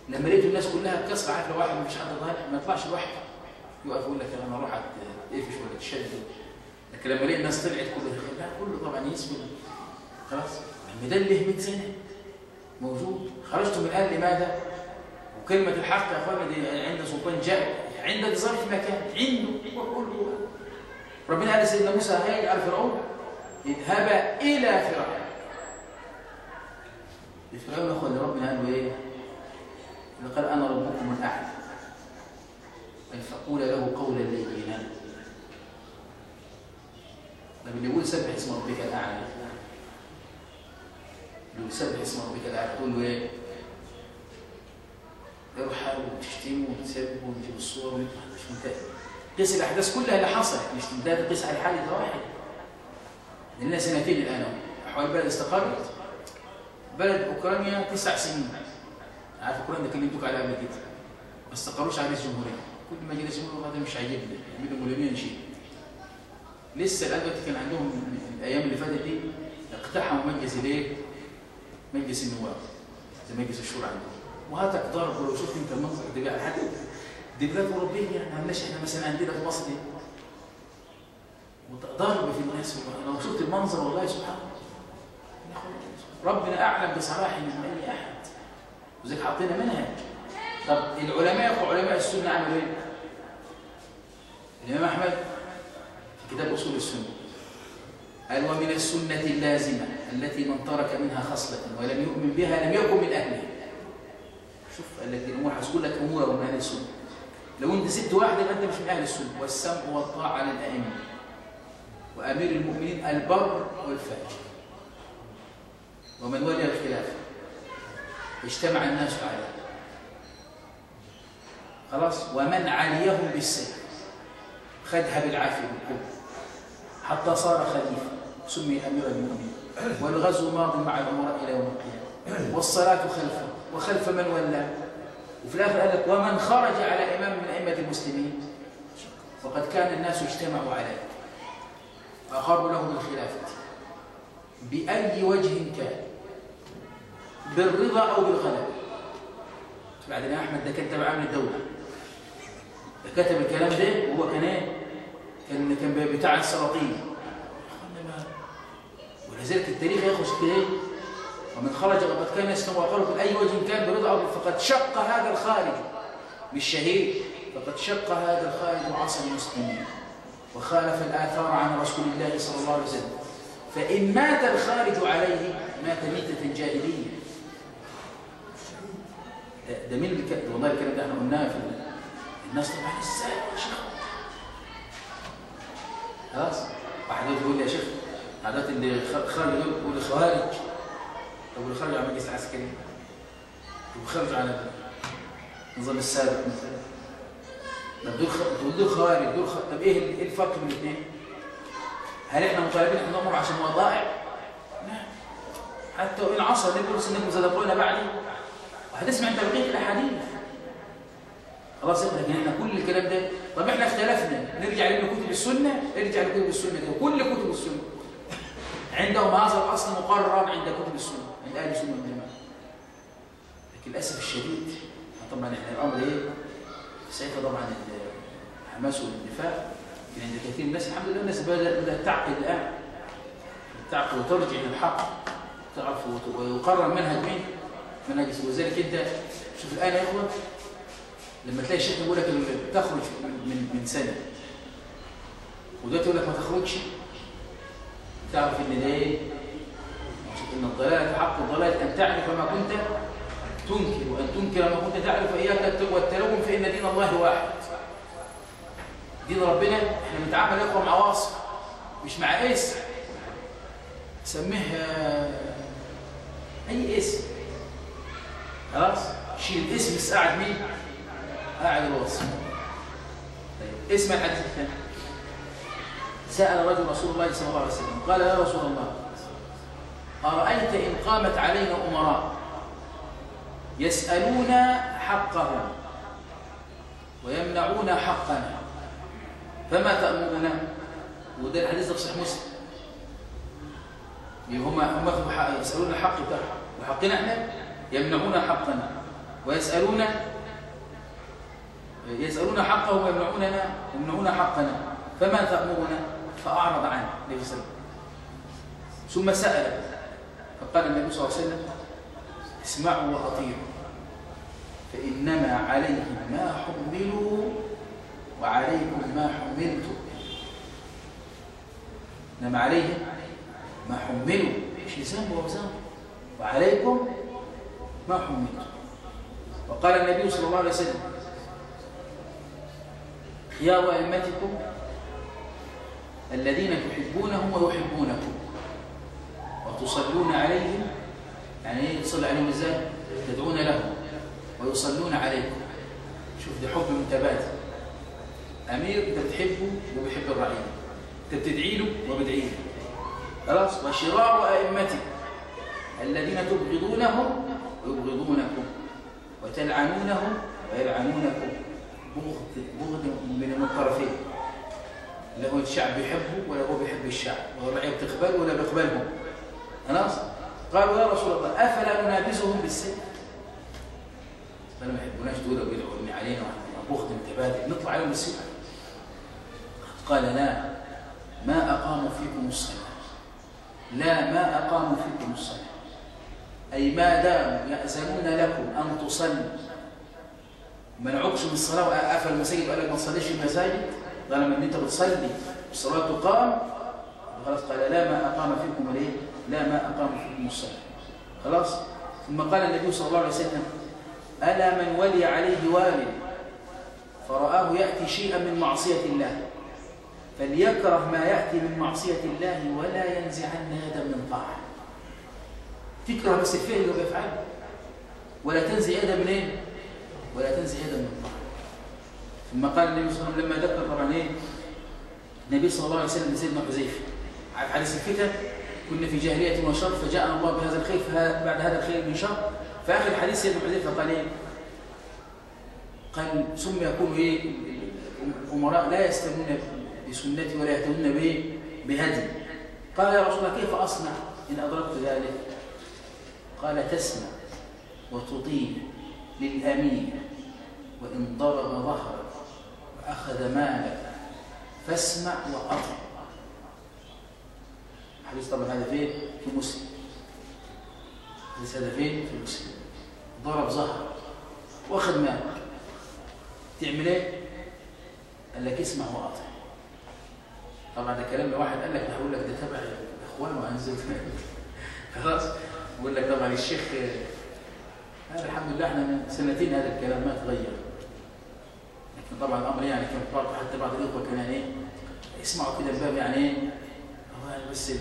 لما لقيتوا الناس كلها كسر عارف لو واحد مفيش حد ظاهر ما يطلعش لوحده. يقف يقول لك أنا أروح اتقفش ولا تشد. لكن لما لقيت الناس طلعت كلها لا كله طبعا يسكت خلاص. المدله 100 سنة. موجود. خرجتوا من الآن لماذا؟ وكلمة الحق يا اخوانا دي عند سلطان جاء عند ظرف مكان. عنده. وكله ربنا قال سيدنا موسى على فرعون؟ اذهب إلى فرعون. فرعون اخوان ربنا قال له إيه قال أنا ربكم الاعلى فقول له قولا لينا. لما يقول سبح اسم ربك الأعلى. يقول سبح اسم ربك الأعلى. تقول له إيه؟ يرحل وتشتمه وتسبه وتجيب الصور مش منتهي قيس الأحداث كلها اللي حصلت. مش تبدا تقيس على حادثه واحد. لنا سنتين الآن. أحوال البلد استقرت. بلد أوكرانيا تسع سنين. عارف اوكرانيا كلمتك عليها قبل كده ما استقروش على رئيس جمهورية. كل ما جه رئيس جمهورية مش عاجبني. يعملوا مولانيه شيء. لسه الان كان عندهم الأيام اللي فاتت دي اقتحموا مجلس الايه؟ مجلس النواب. زي مجلس الشورى عندهم. وهاتك ضرب ولو شفت أنت المنظر دي بقى حد دي بلاد أوروبية يعني ما عندناش إحنا مثلا عندنا في مصر دي. ضرب في الناس. لو شفت المنظر والله سبحان الله. ربنا أعلم بصلاح من اي أحد. وزيك حاطين منهج. طب العلماء وعلماء السنة عملوا إيه؟ الإمام أحمد في كتاب أصول السنة. قال ومن السنة اللازمة التي من ترك منها خصلة ولم يؤمن بها لم يكن من اهلها شوف قال لك الأمور هتقول لك امور من أهل السنة. لو أنت سبت واحد يبقى أنت مش من أهل السنة. والسمع والطاعة للأئمة. وأمير المؤمنين البر والفاجر. ومن ولي الخلافه اجتمع الناس عليه. خلاص؟ ومن عليهم بالسيف. خدها بالعافية بالقوه حتى صار خليفة. سمي أمير المؤمنين. والغزو ماض مع الأمراء إلى يوم القيامة. والصلاة خلفه وخلف من ولاه وفي الآخر قال لك ومن خرج على إمام من أئمة المسلمين. وقد كان الناس اجتمعوا عليه. فأقروا له بالخلافة. بأي وجه كان. بالرضا أو بالغلبة بعدين أحمد ده كان تبع من الدولة. ده كتب الكلام ده وهو كان إيه؟ كان كان بتاع السلاطين. ولذلك التاريخ ياخذ كده ومن خرج وقد كان يسمع وقاله بأي وجه كان برضا فقد شق هذا الخارج مش شهيد فقد شق هذا الخارج عصى المسلمين. وخالف الآثار عن رسول الله صلى الله عليه وسلم. فإن مات الخارج عليه مات ميتة جاهلية. ده مين اللي والله الكلام ده إحنا قلناه في الناس طبعا إزاي يا شيخ؟ خلاص. واحد يقول لي يا شيخ عادات اللي خارج يقول الخوارج طب اللي خرج على المجلس العسكري؟ وخرج على النظام السابق مثلا. طب دول دول خوارج دول خ... طب إيه إيه الفرق بين الاثنين؟ هل إحنا مطالبين ان نأمر عشان هو ضائع؟ لا. حتى وإن عصى النبي صلى الله عليه بعدي. وهتسمع انت الأحاديث. خلاص لكن إحنا كل الكلام ده طب إحنا اختلفنا. نرجع لكتب السنة ارجع لكتب السنة دي وكل كتب السنة. عندهم هذا الأصل مقرر عند كتب السنة عند أهل السنة والجماعة. لكن للأسف الشديد طبعا إحنا الأمر إيه؟ ساعتها طبعا الحماس والاندفاع عند كثير من الناس الحمد لله الناس بدأت تعقل الآن. تعقل وترجع للحق تعرف ويقرر منهج مين منهج وذلك انت شوف الآن يا إخوة لما تلاقي الشيخ يقول لك تخرج من من سنة ودلوقتي يقول لك ما تخرجش. تعرف إن ده إيه؟ إن الضلالة حق الضلالة أن تعرف ما كنت تنكر وأن تنكر ما كنت تعرف إياك والتلوم فإن دين الله واحد. دين ربنا إحنا بنتعامل يا إخوة مع واصف مش مع اسم سميه أي اسم خلاص؟ شيل الاسم بس قاعد مين؟ قاعد الوصف. طيب اسم الحديث الثاني. سأل رجل رسول الله صلى الله عليه وسلم قال يا رسول الله أرأيت إن قامت علينا أمراء يسألون حقهم ويمنعون حقنا فما تأمرنا؟ وده الحديث في صحيح مسلم. هم هم يسألون الحق وحقنا إحنا؟ يمنعون حقنا ويسألون يسألون حقه ويمنعوننا يمنعون حقنا. فما تأمرنا؟ فأعرض عنه. عليه وسلم. ثم سأل. فقال النبي صلى الله عليه وسلم اسمعوا وأطيعوا. فإنما عليهم ما حملوا وعليكم ما حملتم. إنما عليهم ما حملوا. مش وذنب وعليكم ما حملتم وقال النبي صلى الله عليه وسلم خيار أئمتكم الذين تحبونهم ويحبونكم وتصلون عليهم يعني إيه تصلي عليهم إزاي؟ تدعون لهم ويصلون عليكم. شوف ده حب متبادل أمير أنت بتحبه وبيحب الرعيه أنت بتدعي له وبدعي له. خلاص وشرار ائمتكم الذين تبغضونهم ويبغضونكم وتلعنونهم ويلعنونكم. بغض بغض من الطرفين لا هو الشعب بيحبه ولا هو بيحب الشعب؟ والرعية بتقبله ولا بيقبلهم؟ خلاص. قالوا يا رسول الله أفلا ننابزهم بالسيف فلا ما يحبوناش دول ويدعوا علينا بغض متبادل نطلع عليهم بالسيف قال لا ما أقاموا فيكم الصلاة. لا ما أقاموا فيكم الصلاة. أي ما داموا يأذنون لكم أن تصلوا. منعوكش من الصلاة وقفل المساجد وقال لك ما تصليش المساجد؟ طالما إن أنت بتصلي. الصلاة تقام. خلاص قال لا ما أقام فيكم الإيه؟ لا ما أقام فيكم الصلاة. خلاص؟ ثم قال النبي صلى الله عليه وسلم ألا من ولي عليه والد فرآه يأتي شيئا من معصية الله. فليكره ما يأتي من معصية الله ولا ينزعن يدا من طاعة. تكره بس الفعل اللي بيفعله. ولا تنزع يدا من إيه؟ ولا تنزع يدا من الطاعة ثم قال النبي صلى الله عليه وسلم لما ذكر طبعا إيه؟ النبي صلى الله عليه وسلم لسيدنا حذيفة. عارف حديث الفتن كنا في جاهلية وشر فجاءنا الله بهذا الخير بعد هذا الخير من شر. فآخر الحديث سيدنا حذيفة قال إيه؟ قال ثم يكون إيه؟ الأمراء لا يستمون بسنتي ولا يهتمون به بهدي. قال يا رسول الله كيف أصنع إن أدركت ذلك؟ قال تسمع وتطيع للأمير وإن ضرب ظهرك وأخذ مالك فاسمع وأطع حديث طبعا هذا فين؟ في مسلم. حديث هذا فين؟ في مسلم. ضرب ظهرك وأخذ مالك. تعمل إيه؟ قال لك اسمع وأطع طبعا ده كلام لواحد قال لك ده هقول لك ده تبع الإخوان وانزل <laughs> خلاص. بقول لك طبعا الشيخ هذا الحمد لله إحنا من سنتين هذا الكلام ما تغير. لكن طبعا الأمر يعني كان برضه حتى بعض الإخوة كان يعني يسمعوا كده الباب يعني إيه هو بس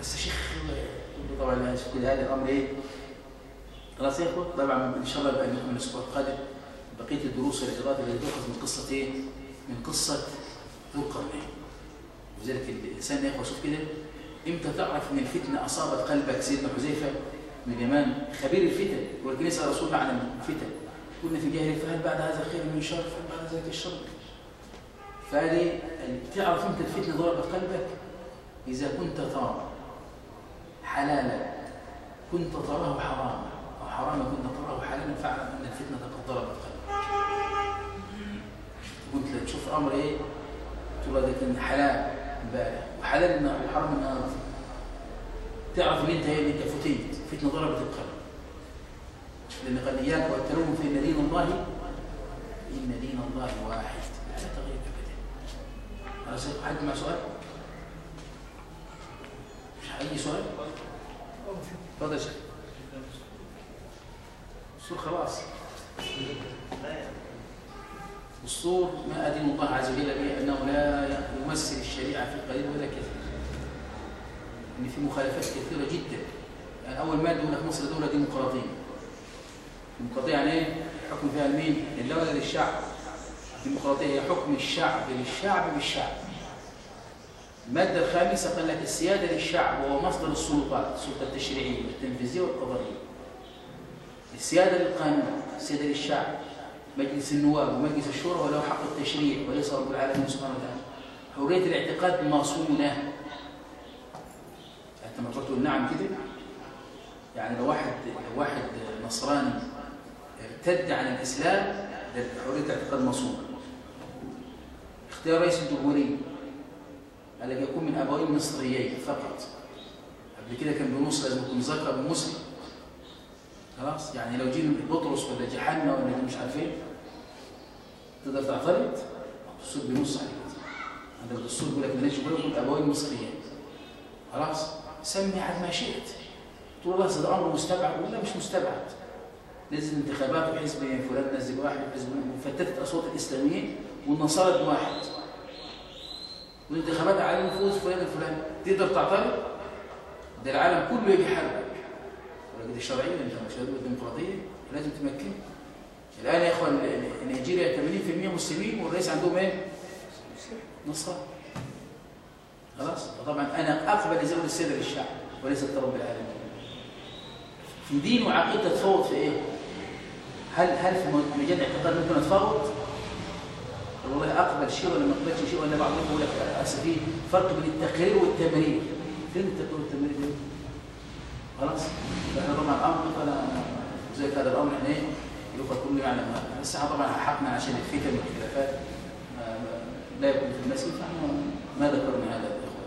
بس الشيخ طبعا كده. هذا الأمر إيه؟ خلاص يا إخوة طبعا إن شاء الله بقى الأسبوع القادم. بقية الدروس والاجراءات اللي تؤخذ من قصة إيه؟ من قصة ذو القرنين. لذلك الإنسان يا إخوة شوف كده إمتى تعرف إن الفتنة أصابت قلبك سيدنا حذيفة؟ من اليمان خبير الفتن ولكن يسال رسول الله عن الفتن قلنا في الجاهلية فهل بعد هذا خير من شر فهل بعد ذلك الشر؟ فهذه تعرف انت الفتنة ضربت قلبك؟ إذا كنت ترى حلالا كنت تراه حراما أو حراما كنت تراه حلالا فاعلم إن الفتنة قد ضربت قلبك. كنت تشوف أمر إيه؟ تقول هذا كان حلال امبارح. وحلال وحرام النهار تعرف إن أنت إيه انت فتيت فتنه ضربت القلب لأن قال إياك واتلوهم فان دين الله ان دين الله واحد. لا تغير ابدا. حد مع سؤال؟ مش اي سؤال؟ تفضل يا شيخ. السور خلاص. الصور ما أدين الله عز وجل به أنه لا يمثل الشريعة في القليل ولا كثير. إن في مخالفات كثيرة جدا. يعني أول ما دولة مصر دولة ديمقراطية. ديمقراطية يعني إيه؟ حكم فيها لمين؟ لله للشعب. الديمقراطية هي حكم الشعب للشعب بالشعب المادة الخامسة قال لك السيادة للشعب وهو مصدر السلطات السلطة التشريعية والتنفيذية والقضائية. السيادة للقانون السيادة للشعب. مجلس النواب ومجلس الشورى وله حق التشريع وليس رب العالمين سبحانه وتعالى. حرية الاعتقاد مصونة حتى ما قلت نعم كده؟ يعني لو واحد لو واحد نصراني ارتد عن الإسلام حرية الاعتقاد مصونة اختيار رئيس الجمهورية. قال لك يكون من أبوين مصريين فقط. قبل كده كان بنص لازم يكون ذكر مسلم. خلاص؟ يعني لو جينا بطرس ولا جحنا ولا مش عارف إيه تقدر تعترض الدستور بينص عليك. عندك الدستور بيقول لك مالكش بقول لك أبوين مصريين خلاص؟ سمي على ما شئت. تقول الله ده أمر مستبعد ولا مش مستبعد. نزل انتخابات وحزب فلان نزل واحد وحزب وفتتت أصوات الإسلاميين والنصارى واحد. والانتخابات على نفوذ فلان الفلاني تقدر تعترض ده العالم كله يجي حرب. ولكن الشرعية انت مش الديمقراطيه لازم تمكن الان يا إخوان نيجيريا 80% مسلمين والرئيس عندهم إيه؟ نصارى خلاص؟ طبعا أنا أقبل إزالة السيده للشعب وليس رب العالمين في دين وعقيدة تفوض في إيه؟ هل هل في مجال الاعتقاد ممكن أتفاوض؟ والله أقبل شيء ولا ما أقبلش شيء ولا بعضهم يقول لك في فرق بين التقرير والتمرير. فين التقرير والتمرير خلاص؟ فإحنا طبعا فلا زي هذا الأمر إحنا إيه؟ يبقى كله يعني بس إحنا طبعا حقنا عشان الفتن والخلافات لا يكون في المسجد فاحنا ما ذكرنا هذا الاخوه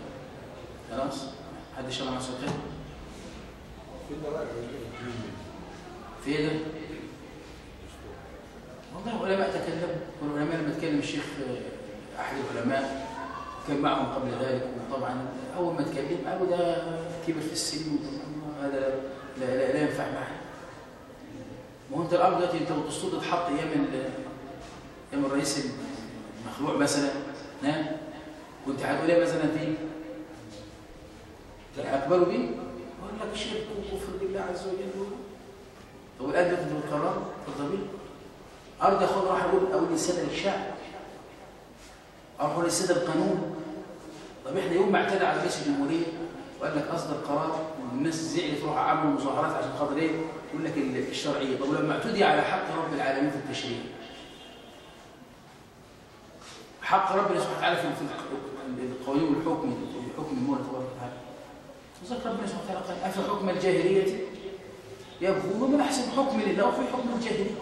خلاص؟ حد شرع مع سؤال في إيه ده؟ والله علماء تكلموا. والعلماء لما تكلم الشيخ أحد العلماء كان معهم قبل ذلك. وطبعا أول ما تكلم قالوا ده كبر في السن هذا لا, لا, لا ينفع معه. ما هو انت الأمر دلوقتي أنت الدستور اتحط أيام أيام الرئيس المخلوع مثلا نعم كنت هتقول إيه مثلا فيه. كان هيقبلوا بيه؟ يقول لك شرك وكفر بالله عز وجل. طب بتقرر؟ ترضى بيه. ارجع خد راح أقول أقول الساده للشعب أروح أقول الساده القانون. طب إحنا يوم ما اعتدى على رئيس الجمهورية وقال لك أصدر قرار والناس زعلت تروح عملوا مظاهرات عشان خاطر إيه؟ يقول لك الشرعية. طب ولما اعتدي على حق رب العالمين في التشريع. حق ربنا سبحانه وتعالى في القوانين والحكم. الحكم المولى تبارك وتعالى. وذكر ربنا سبحانه وتعالى قال أفي حكم الجاهلية؟ يبغون من أحسن حكم لله وفي حكم الجاهلية.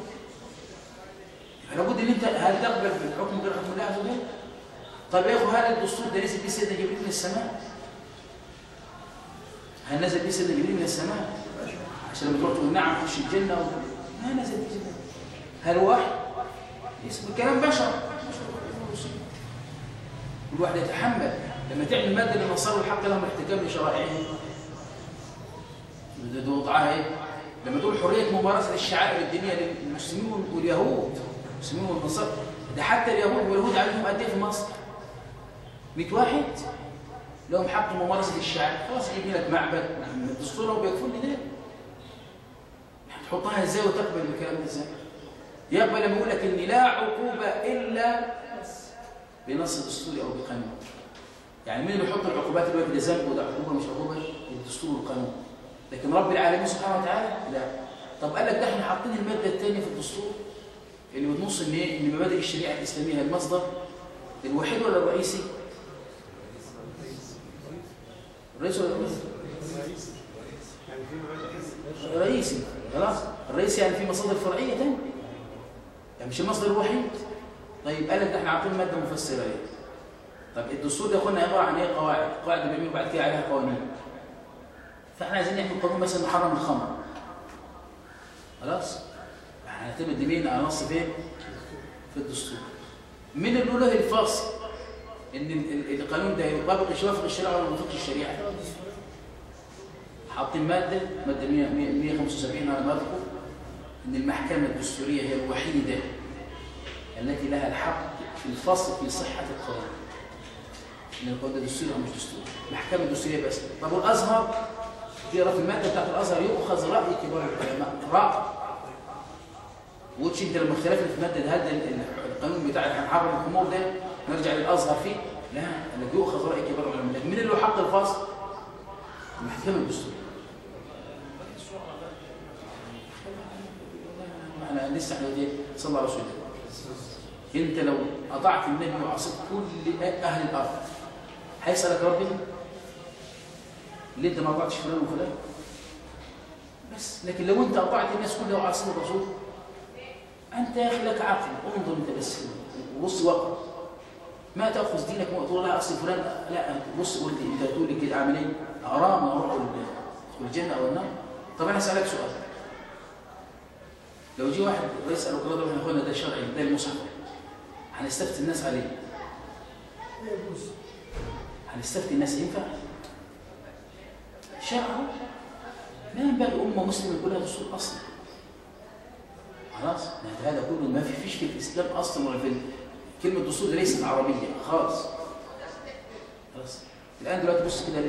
لابد إن أنت هل تقبل بالحكم غير حكم الله عز وجل؟ طب يا أخو هل الدستور ده نزل بيه سيدنا جبريل من السماء؟ هل نزل سيدنا جبريل من السماء؟ عشان لما تروح تقول نعم خش الجنة و... ما نزل بيه الجنه هل واحد؟ اسم الكلام بشر. كل واحد يتحمل. لما تعمل مادة للنصارى الحق لهم الاحتكام لشرائعهم. ده إيه؟ لما تقول حرية ممارسه الشعائر الدينية للمسلمين واليهود. المسلمين والنصارى. ده حتى اليهود واليهود عليهم قد إيه في مصر. 100 واحد؟ لهم حق ممارسة الشعائر خلاص يجيب لك معبد من الدستور وبيكفر لي ده تحطها إزاي وتقبل الكلام ده إزاي؟ يقبل لما يقول لك ان لا عقوبة إلا بنص دستوري أو بقانون. يعني مين اللي بيحط العقوبات اللي ده ذنب وده عقوبة مش عقوبة الدستور والقانون. لكن رب العالمين سبحانه وتعالى لا. طب قال لك ده إحنا حاطين المادة الثانية في الدستور اللي بتنص إن إيه؟ إن مبادئ الشريعة الإسلامية هي المصدر الوحيد ولا الرئيسي؟ الرئيس ولا رئيسي خلاص. الرئيسي يعني في مصادر فرعية ثانية يعني مش المصدر الوحيد. طيب قال لك إحنا عارفين مادة مفسرة. إيه طب الدستور ده قلنا عبارة عن إيه؟ قواعد. قواعد بيعملوا بعد كده عليها قوانين. فإحنا عايزين نعمل قانون مثلا نحرم الخمر. خلاص؟ إحنا هنعتمد مين على نص فين؟ في الدستور. مين اللي له الفاصل؟ إن القانون ده يطابق يوافق الشريعة ولا يوافق الشريعة. حاطين مادة مادة 175 على ما إن المحكمة الدستورية هي الوحيدة التي لها الحق في الفصل في صحة القانون ان القانون ده دستوري أو مش دستوري. المحكمة الدستورية بس. طب والأزهر؟ تقرا في المادة بتاعت الأزهر يؤخذ رأي كبار العلماء. رأي. وتش انت لما اختلفنا في الماده هل القانون بتاع هنحرم الخمور ده نرجع للأزهر فيه. لا انك يؤخذ راي كبار العلماء مين اللي حق الفصل المحكمة الدستورية. أنا لسه إحنا صلى الله عليه وسلم. أنت لو أطعت النبي وعصيت كل أهل الأرض هيسألك ربنا ليه أنت ما أطعتش فلان وفلان؟ بس. لكن لو أنت أطعت الناس كلها وعصيت الرسول أنت يا أخي لك عقل. انظر أنت بس. وبص وقت. ما تأخذ دينك وتقول لا أصل فلان لا بص قلت أنت تقول لي كده أعمل إيه؟ أرام أروح الجنة أو النار طب أنا اسالك سؤال. لو جه واحد يسال وقال له إحنا ده شرعي ده المصحف. هنستفتي الناس عليه؟ هنستفتي الناس ينفع؟ شرعه ما ينبغي أمة مسلمة يكون لها دستور أصلا خلاص هذا كله ما في فيش في الإسلام أصلا ولا في كلمة دستور ليست عربية خالص. خلاص. الآن دلوقتي بص كده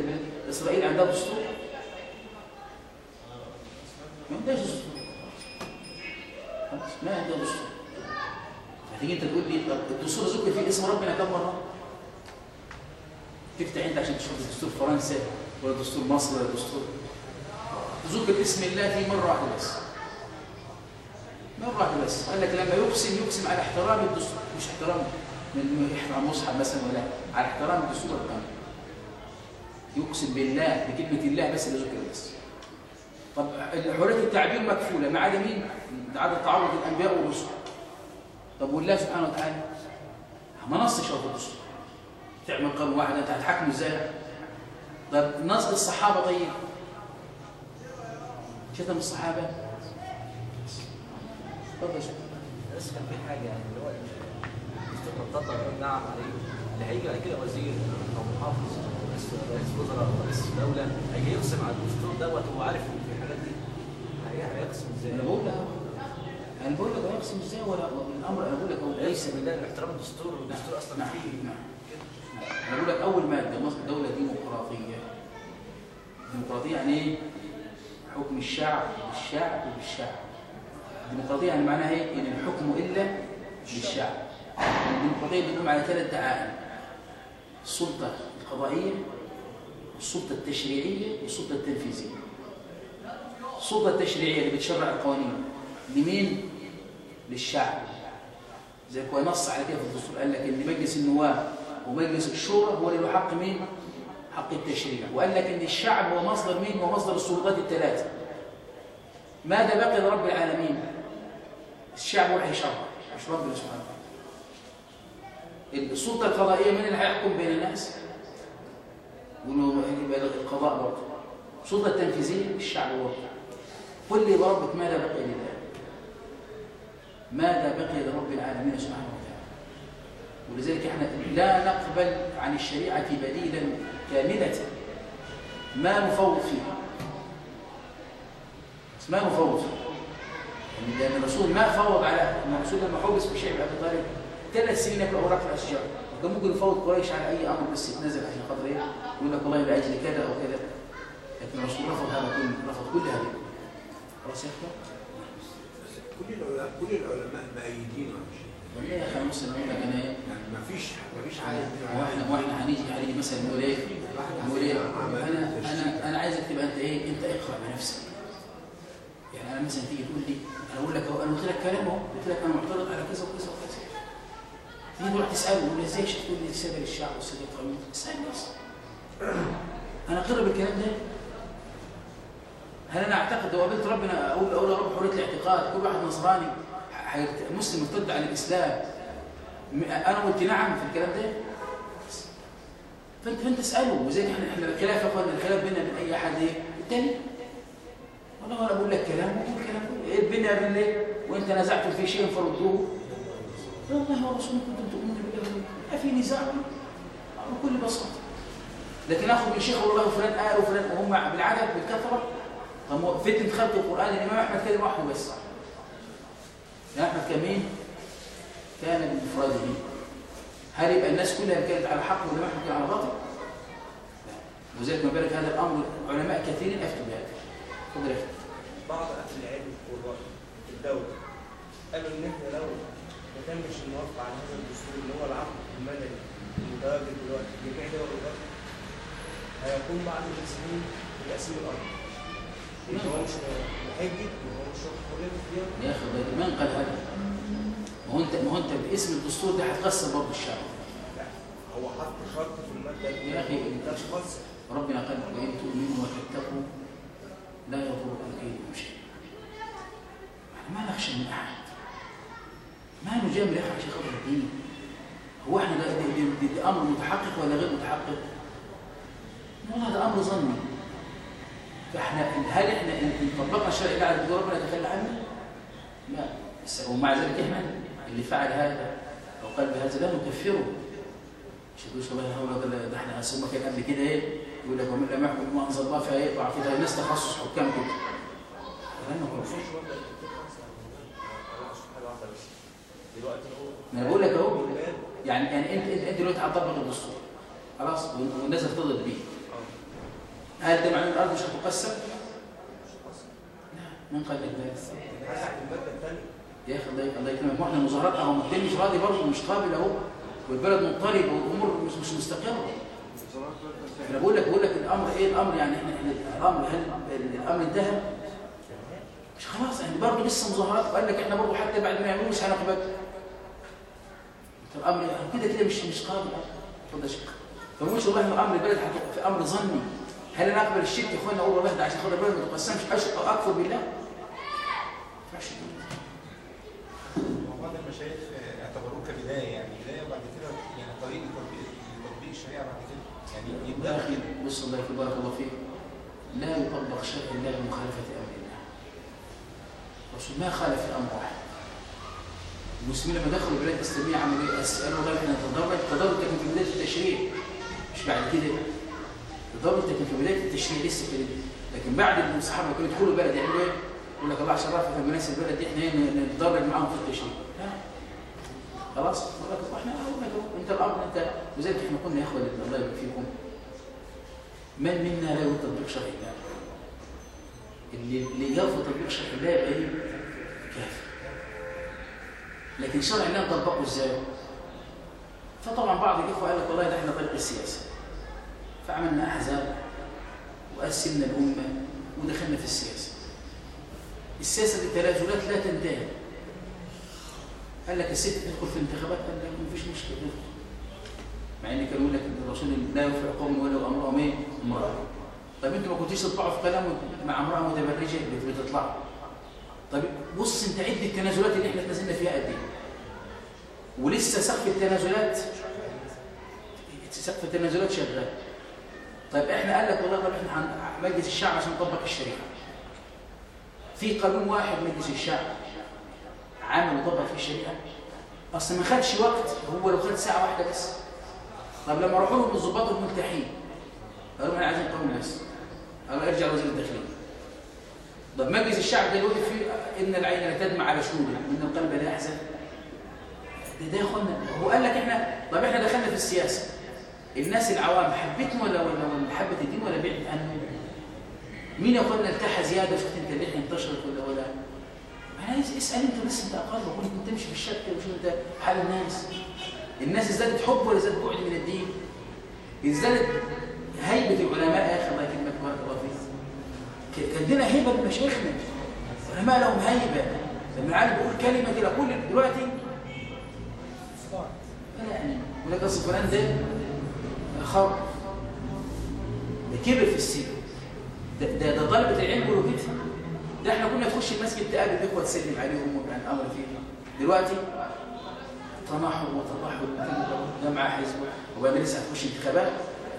إسرائيل عندها دستور؟ ما عندهاش دستور. ما عندها دستور. هتيجي أنت تقول لي الدستور ذكر فيه اسم ربنا كم مرة؟ تفتح انت عشان تشوف دستور فرنسا ولا دستور مصر ولا دستور. ذكر اسم الله فيه مرة واحدة بس. مره واحدة بس؟ قال لك لما يقسم يقسم على احترام الدستور. مش احترام. من يحترم مصحف مثلا ولا على احترام الدستور القانون يقسم بالله بكلمة الله بس اللي ذكر بس طب حرية التعبير مكفولة. ما عدا مين؟ ما عدا تعرض الأنبياء والرسل. طب والله سبحانه وتعالى ما نصش في الدستور. تعمل قانون واحد أنت هتحكمه إزاي؟ طب نص الصحابة طيب. شتم الصحابة؟ بس كان في حاجة يعني اللي هو الدستور نعم عليه اللي هيجي بعد كده وزير أو محافظ رئيس وزراء أو رئيس دولة هيجي يقسم على الدستور دوت وهو عارف إن في الحاجات دي هيقسم إزاي؟ أنا بقول لك أنا بقول لك هيقسم إزاي ولا الأمر؟ أنا بقول لك هو ليس بالله احترام الدستور والدستور أصلا نعم نعم أنا بقول لك أول ماده مصر دولة ديمقراطية. ديمقراطية يعني إيه؟ حكم الشعب بالشعب. وبالشعب الديمقراطية يعني معناها إيه ان الحكم إلا بالشعب الديمقراطية بتقوم على ثلاث دعائم السلطة القضائية والسلطة التشريعية والسلطة التنفيذية. السلطة التشريعية اللي بتشرع القوانين لمين؟ للشعب. زي هو نص على كده في الدستور قال لك إن مجلس النواب ومجلس الشورى هو اللي له حق مين؟ حق التشريع. وقال لك إن الشعب هو مصدر مين؟ هو مصدر السلطات الثلاثة. ماذا بقي لرب العالمين؟ الشعب هو هيشرع مش ربنا سبحانه وتعالى السلطة القضائيه من اللي هيحكم بين الناس؟ القضاء برضه. السلطة التنفيذية الشعب برضه. لي بربك ماذا بقي لله؟ ماذا بقي لرب العالمين سبحانه وتعالى؟ ولذلك إحنا لا نقبل عن الشريعة بديلا كاملة. ما نفوض فيها. ما نفوض فيها. يعني لأن الرسول ما فوض على الرسول لما حبس بشيء أبي طالب ثلاث سنين ياكل أوراق الأشجار كان ممكن يفوض قريش على أي أمر بس يتنزل عشان خاطر إيه؟ يقول لك والله لأجل كذا أو كذا. لكن الرسول رفض هذا كله رفض كل هذا. خلاص يا كل العلماء كل العلماء مؤيدين والله يا أخي مسلم أقول لك أنا إيه؟ يعني ما فيش ما فيش على وإحنا وإحنا هنيجي هنيجي مثلا نقول إيه؟ نقول إيه؟ أنا أنا أنا عايزك تبقى أنت إيه؟ أنت اقرأ بنفسك. يعني أنا مثلا تيجي تقول لي أنا أقول لك أنا قلت لك كلام أهو قلت لك أنا معترض على كذا وكذا وكذا. تيجي تروح تساله يقول إزاي تقول لي الساده للشعب والساده للقانون اسالني بس. <clears throat> أنا اقر بالكلام ده. هل أنا أعتقد لو قابلت ربنا أقول أقول يا رب حرية الاعتقاد كل واحد نصراني مسلم مرتد عن الإسلام. أنا قلت نعم في الكلام ده. فانت فأنت اسأله. وزي إحنا إحنا الخلاف يا أخوانا الخلاف بيننا وبين أي أحد إيه؟ التاني. والله أنا بقول لك كلام وبقول كلام بيننا وبين ليه وإنت نزعتم في شيء فردوه والله ورسوله كنتم تؤمنون بالله ما في نزاع؟ بكل بساطة. لكن اخذ من شيخ والله فلان قال وفلان وهم بالعدد بالكثرة. طب هو فتنة خلق القرآن الإمام أحمد كلمه واحدة بس. الإمام أحمد كمين كان بمفرده هل يبقى الناس كلها كانت على حق والإمام أحمد كان على باطل؟ لا. وذلك ما بالك هذا الأمر علماء كثيرين أفتوا بهذا. أخي. بعض أهل العلم الدولة. قالوا إن إحنا لو ما تمش الموافقة على هذا الدستور اللي هو العقد المدني المتواجد دلوقتي في جميع دول الغرب هيكون بعد التسليم بتقسيم الأرض. اللي هو مش محجج واخد حرية اختيار يا أخي ده من قال هذا؟ ما هو انت ما هو أنت باسم الدستور ده هتقسم برضه الشعب. هو حط شرط في المادة يا مش خاص ربنا قال وإن تؤمنوا وتتقوا لا يضركم كيدهم شيء إحنا ما نخشى من أحد. ما نجامل احد عشان خاطر الدين. هو إحنا ده, ده, ده, ده, ده أمر متحقق ولا غير متحقق؟ والله ده أمر ظني. فإحنا هل إحنا ان طبقنا الشرع اللي على ربنا يتخلى عنه؟ لا. بس ومع ذلك إحنا اللي فعل هذا أو قال بهذا لا نكفره. مش يقولش والله هو ده إحنا ثم كان قبل كده إيه؟ يقول لك ومن لم يحكم بما أنزل الله فيقع في ده ناس تخصص حكام كده. لا ما نقول فيش مبدأ الاتفاق خالص يعني أنا أقصد حاجة واحدة بس دلوقتي هو ما أنا بقول لك أهو. يعني يعني انت انت, دلوقتي هتطبق الدستور خلاص؟ والناس هتفضل بيه هل ده معناه الأرض مش هتقسم؟ لا من قال لك يا أخي الله يكرمك. ما إحنا المظاهرات أهو. الدين مش راضي برضه مش قابل أهو. والبلد مضطرب والأمور مش مش مستقرة. أنا بقول لك بقول لك الأمر إيه؟ الأمر يعني إحنا الامر هل الأمر انتهى؟ مش خلاص يعني برضه لسه مظاهرات. وقال لك إحنا برضه حتى بعد ما يعملوا مش هنقبل الامر كده كده مش مش قابل. اتفضل يا شيخ. فمش والله الامر البلد في أمر ظني هل أنا أقبل الشرك يا اخوانا أقول والله ده عشان خاطر البلد ما تقسمش أشرك أو أكفر بالله؟ ما ينفعش. وبعض المشايخ اعتبروه كبدايه يعني بداية وبعد كده يعني طريق لتطبيق الشريعة بعد كده يعني أخي بص الله يكون بارك الله فيك. لا يطبق شرع الله بمخالفه أمر الله الرسول ما خالف في أمر واحد. المسلمين لما دخلوا البلاد الإسلامية عملوا إيه؟ قالوا والله إحنا نتدرج تدرج كان في بداية التشريع. مش بعد كده تدرج كان في بداية التشريع لسه كده لكن بعد ما الصحابة كانوا يدخلوا البلد يعملوا إيه؟ يقول لك الله عشان رافع الناس البلد دي إحنا نتدرج معاهم في التشريع. لا خلاص. يقول لك إحنا أنت الامر أنت وزي ما إحنا قلنا يا إخوة الله يبارك فيكم. من منا لا يريد تطبيق شرع الله اللي اللي يرفض تطبيق شرع الله يبقى إيه؟ كافر. لكن شرع الله نطبقه إزاي؟ فطبعا بعض الإخوة قال لك والله ده إحنا طريق السياسة فعملنا أحزاب وقسمنا الأمة ودخلنا في السياسة. السياسة دي تنازلات لا تنتهي. قال لك الست تدخل في الانتخابات. قال لك مفيش مشكلة مع إن كانوا يقول لك إن الرسول لا يفرع قوم ولو أمرهم إيه؟ امراه طب أنتوا ما كنتوش تطلعوا في كلام مع أمرأة متبرجة؟ بت- بتطلعوا طب بص أنت عد التنازلات اللي إحنا تنازلنا فيها قد إيه؟ ولسه سقف التنازلات. سقف التنازلات شغال. طيب إحنا قال لك والله طب إحنا مجلس الشعب عشان نطبق الشريعه في قانون واحد مجلس الشعب عامل وطبق في الشريعه اصل ما خدش وقت هو لو خد ساعة واحدة بس. طب لما راحوا لهم الضباط الملتحين قالوا إحنا عايزين قانون بس. قالوا ارجع وزير الداخلية. طب مجلس الشعب ده يوقف فيه إن العين لا تدمع على شهوده وان القلب لا يحزن. ده ده يا اخوانا هو قال لك إحنا طب إحنا دخلنا في السياسة. الناس العوام حبتنا ولا ولا ولا حبت الدين ولا بعدت عنه مين؟ يا اخوانا ارتاح زيادة شفت انت اللحيه انتشرت ولا ولا؟ أنا اسأل أنت بس أنت أقل وكنت كنت تمشي في كده وشوف أنت حال الناس. الناس ازدادت حب ولا زادت بعد من الدين؟ ازدادت هيبة العلماء يا أخي الله يكرمك بارك الله فيك. كان لنا هيبة لمشايخنا العلماء لهم هيبة. لما العالم بيقول كلمة كده كل دلوقتي فلا يعني ولك اصل فلان ده خر ده كبر في السن. ده, ده, ده طلبة العلم كله كده. ده إحنا كنا نخش المسجد تقابل الاخوه تسلم عليهم وكان الأمر فيه. دلوقتي تناحر وتضحر ده معاه حزب. وبقى لسه هتخش انتخابات.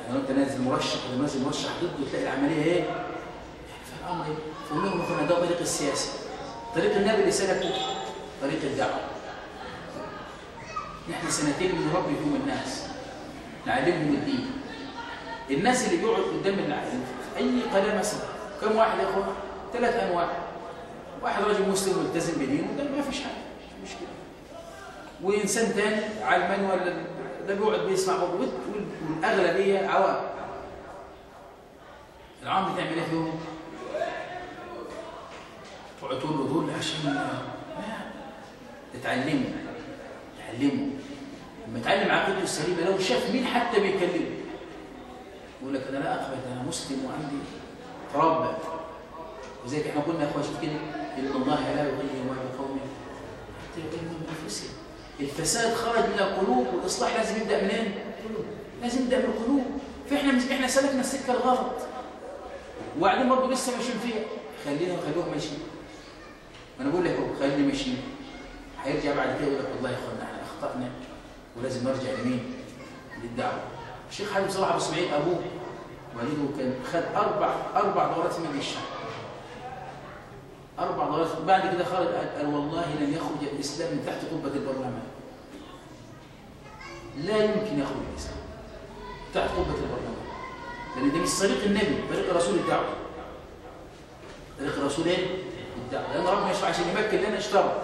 يعني انت نازل مرشح ولا نازل مرشح ضده تلاقي العملية إيه؟ فالامر إيه؟ فقول لهم ده طريق السياسة. طريق النبي اللي سلكه طريق الدعوة. نحن سنتين بنربي فيهم الناس. نعلمهم الدين. الناس اللي بيقعد قدام العالم في أي قناة مثلا كم واحد يا إخوان؟ ثلاث أنواع. واحد راجل مسلم ملتزم بدينه ده ما فيش حاجة مش مشكلة. وإنسان تاني علماني ولا ده بيقعد بيسمع والأغلبية عوام. العام بتعمل إيه فيهم؟ تقعد تقول له دول عشان لا تتعلموا تعلموا لما يتعلم عقيدته السليمه لو شاف مين حتى بيكلمه. يقول لك أنا لا أقبل أنا مسلم وعندي تربى وزي إحنا قلنا يا اخوان شوف كده إن الله لا يغير ما بقوم. حتى يغيروا ما بانفسهم الفساد خرج من القلوب والإصلاح لازم يبدأ منين؟ لازم يبدأ من القلوب. فإحنا إحنا سلكنا السكة الغلط. وبعدين برضه لسه ماشيين فيها. خلينا خلوهم ماشيين. أنا بقول لك خلينا ماشيين. هيرجع بعد كده يقول لك والله يا إخوانا أخطأنا. ولازم نرجع لمين؟ للدعوة. الشيخ حبيب صلاح ابو اسماعيل أبوه. والده كان خد أربع أربع دورات مجلس الشعب. أربع دورات. بعد كده خرج قال, والله لن يخرج الإسلام من تحت قبة البرلمان. لا يمكن يخرج الإسلام تحت قبة البرلمان. لأن ده مش طريق النبي طريق رسول الدعوة. طريق رسول إيه؟ الدعوة. لأن ربنا يشرع عشان يمكن لنا اشترى.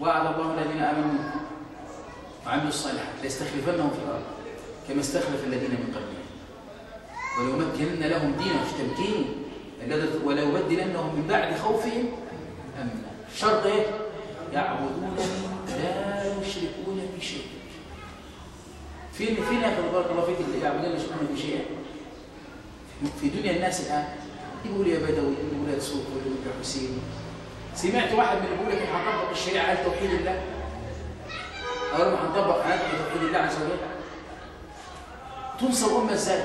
وعد الله الذين آمنوا. وعملوا الصالحات ليستخلفنهم في الأرض كما استخلف الذين من قبلهم. وليمكنن لهم دينهم تمكين وليبدلنهم من بعد خوفهم أمنا. شرط إيه؟ يعبدونني لا يشركون بي شيئا فين فين يا بارك الله فيك اللي يعبدون يشركون بي شيئا في دنيا الناس الآن يقول يا بدوي يقول يا سوق يقول يا حسين. سمعت واحد من بيقول لك هنطبق الشريعة على توحيد الله؟ أو لما هنطبق حياتنا على توحيد الله عز وجل تنصر الأمة إزاي؟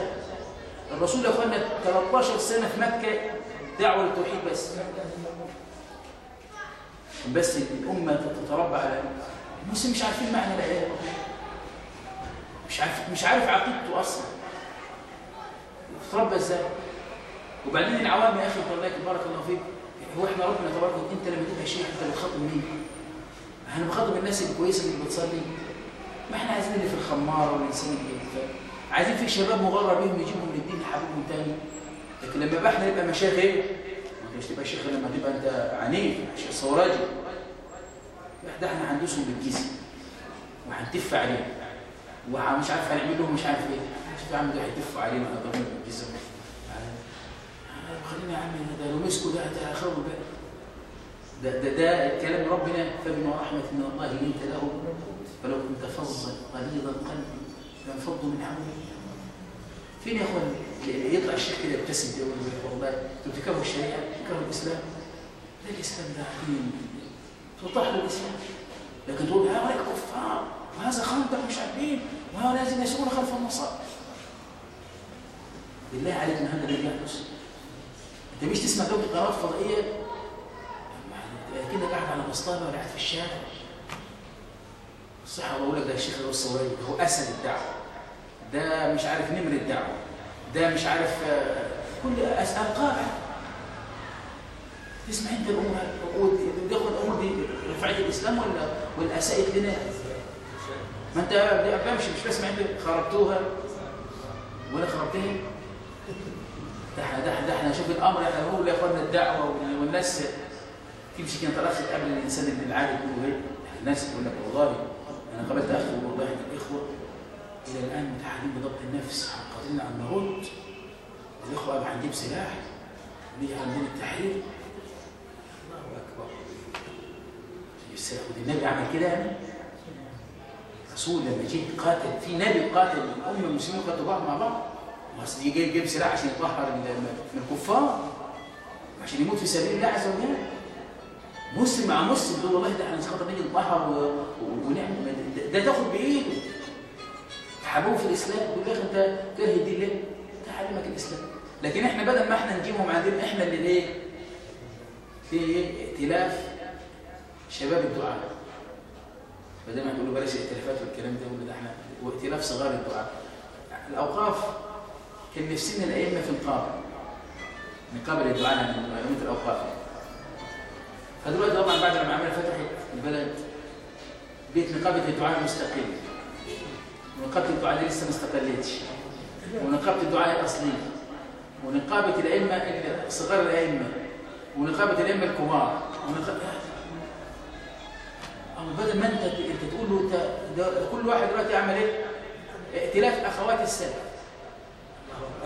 الرسول يا إخوانا 13 سنة في مكة دعوة للتوحيد بس بس الأمة تتربى على المسلم مش عارفين معنى الله مش عارف مش عارف عقيدته أصلا تتربى إزاي؟ وبعدين العوام يا أخي بارك الله فيك هو إحنا ربنا تبارك أنت لما تبقى شيخ أنت بتخاطب مين؟ إحنا بنخاطب الناس الكويسة اللي بتصلي. ما إحنا عايزين اللي في الخمار والانسان اللي. عايزين في شباب مغرر بيهم يجيبهم للدين حبيبهم تاني. لكن لما بقى إحنا نبقى مشايخ إيه؟ ما انت مش تبقى شيخ لما تبقى انت عنيف شيخ صوراجي. ده إحنا هندوسهم بالجزم وهنتف عليهم. ومش عارف هنعمل لهم مش عارف إيه. شوف يا عم ده هيتفوا علينا هنضربهم بالجزم خلينا يا عم ده لو مسكوا ده خرب بقى ده ده ده كلام ربنا فبما رحمة من الله لنت له فلو كنت فظا غليظ القلب لانفضوا من حولك فين يا إخوان؟ يطلع الشيخ كده يبتسم كده ويقول لك والله أنتوا بتكرهوا الشريعة بتكرهوا الإسلام؟ لا الإسلام ده عظيم توضح له الإسلام. لكن تقول هؤلاء كفار وهذا خندق مش عارفين وهؤلاء الذين يسيرون خلف النصارى. بالله عليك ما هذا الذي يحدث أنت مش تسمع دولة قنوات فضائيه كده قاعد على مصطبه ولا قاعد في الشارع. الصحة بقول لك ده الشيخ اللي هو هو أسد الدعوة. ده مش عارف نمر الدعوة. ده مش عارف آه، كل أسئلة قاعد تسمع أنت الأمور وتاخد الأمور دي رفعية الإسلام ولا ولا اساءت لنا؟ ما أنت بمشي مش بسمع أنت خربتوها؟ ولا خربتها ده إحنا ده احنا- شوف الأمر إحنا نقول يا اخوانا الدعوة وال- والناس تمشي كده طلعت قبل الإنسان اللي العادي يقول إيه الناس تقول لك والله أنا قابلت اخ والله الإخوة. إلى الآن متحدين بضبط النفس قادرين على نرد الإخوة ابقى هنجيب سلاح. نيجي عندنا التحرير. الله أكبر. السلاح ودي النبي عمل كده يعني؟ رسول لما جه قاتل في نبي قاتل الامه المسلمين قاتلوا بعض مع بعض. بس يجي يجيب سلاح عشان يطهر من الكفار. عشان يموت في سبيل الله عز وجل. مسلم مع مسلم تقول والله ده إحنا خاطر نيجي و- ونعمل. ده- تاخد بإيده. تحبوه في الإسلام. يقول لك أنت كاره الدين ليه؟ تعلمك الإسلام. لكن إحنا بدل ما إحنا نجيبهم عندنا إحنا اللي إيه؟ في إيه؟ ائتلاف شباب الدعاء. بدل ما تقولوا بلاش ائتلافات والكلام ده يقول ده إحنا وائتلاف صغار الدعاء. الأوقاف كان نفسنا الأئمة في القابل نقابل الدعاء من أئمة الأوقاف. فدلوقتي طبعا بعد ما عملنا فتح البلد بيت نقابة الدعاء مستقل ونقابة الدعاء دي لسه ما استقلتش. ونقابة الدعاء الاصليه ونقابة الأئمة صغار الأئمة. ونقابة الأئمة الكبار. ونقابة أو بدل ما أنت أنت تقول له ده كل واحد دلوقتي يعمل إيه؟ ائتلاف أخوات السلف.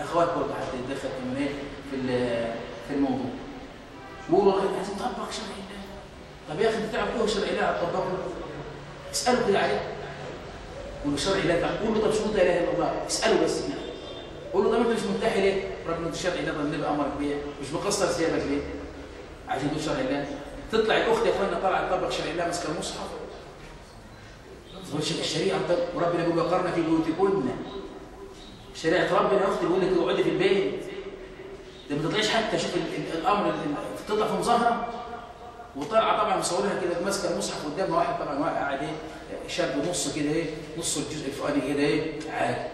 أخوات برضه حتى إيه في في الموضوع. بيقولوا والله عايزين نطبق شرع الله طب يا أخي إيه هو شرع الله هتطبقه اساله كده عليه قول له شرع الله تعالى قول له طب شروط لا إله إلا الله؟ اساله بس كده قول له طب أنت مش منتحي ليه؟ ان الشرع الله النبي أمرك بيه. مش مقصر ثيابك ليه؟ عايزين تقول شرع الله تطلع الأخت يا اخوانا طالعه تطبق شرع الله ماسكه المصحف تقول الشريعة؟ وربنا بيقول وقرنا في بيوتكن. شريعة ربنا يا أختي بيقول لك اقعدي في البيت. ده ما تطلعيش حتى شوف ال- ال- الأمر تطلع في مظاهرة وطالعه طبعا مصورها كده ماسكة المصحف قدامها واحد طبعا واقع قاعد إيه شاب نص كده إيه نص الجزء الفؤادي كده إيه عادي.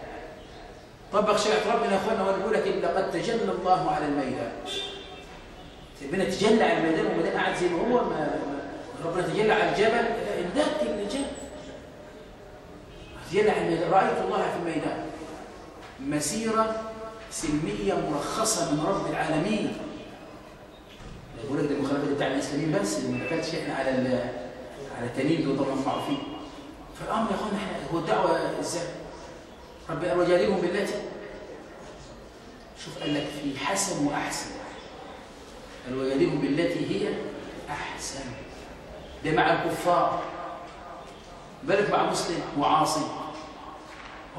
طبق شريعه ربنا يا إخوانا وأنا بقول لك لقد تجلى الله على الميدان. ربنا تجلى على الميدان والميدان قاعد زي ما هو ما ربنا تجلى على الجبل لا اندبت الجبل تجلى على الميدان. رأيت الله في الميدان. مسيرة سلمية مرخصة من رب العالمين. يقول لك دي المخالفات بتاع الاسلاميين بس دي ما كانتش إحنا على على التانيين دول طبعا معروفين فالامر يا أخوانا إحنا هو الدعوة إزاي؟ رب قال وجادلهم بالتي. شوف قال لك في حسن وأحسن. قال وجادلهم بالتي هي أحسن. ده مع الكفار. بالك مع مسلم وعاصي.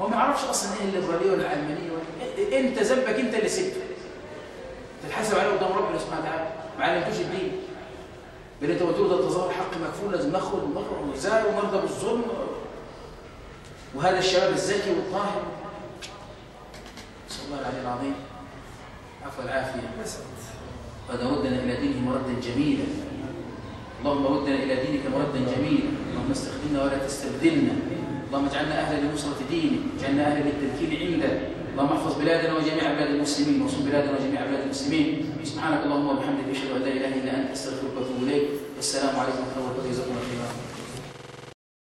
هو ما يعرفش أصلا إيه الليبرالية ولا العلمانيه ولا انت ذنبك أنت اللي سبته؟ تتحاسب عليه قدام ربنا سبحانه وتعالى. ما علمتوش الدين. بل انت بتقول ده التظاهر حق مكفول لازم نخرج ونخرج ونزاي ونرضى بالظلم. وهذا الشباب الذكي والطاهر. نسال الله العلي العظيم. عفو العافية. قد ردنا إلى دينه مردا جميلا. اللهم ردنا إلى دينك مردا جميلا. اللهم استخدمنا ولا تستبدلنا. اللهم اجعلنا أهلا لنصرة دينك. اجعلنا أهلا للتذكير عندك. اللهم احفظ بلادنا وجميع بلاد المسلمين وصل بلادنا وجميع بلاد المسلمين. سبحانك اللهم وبحمدك اشهد أن لا إله إلا أنت أستغفرك وأتوب إليك. والسلام عليكم ورحمة الله وبركاته.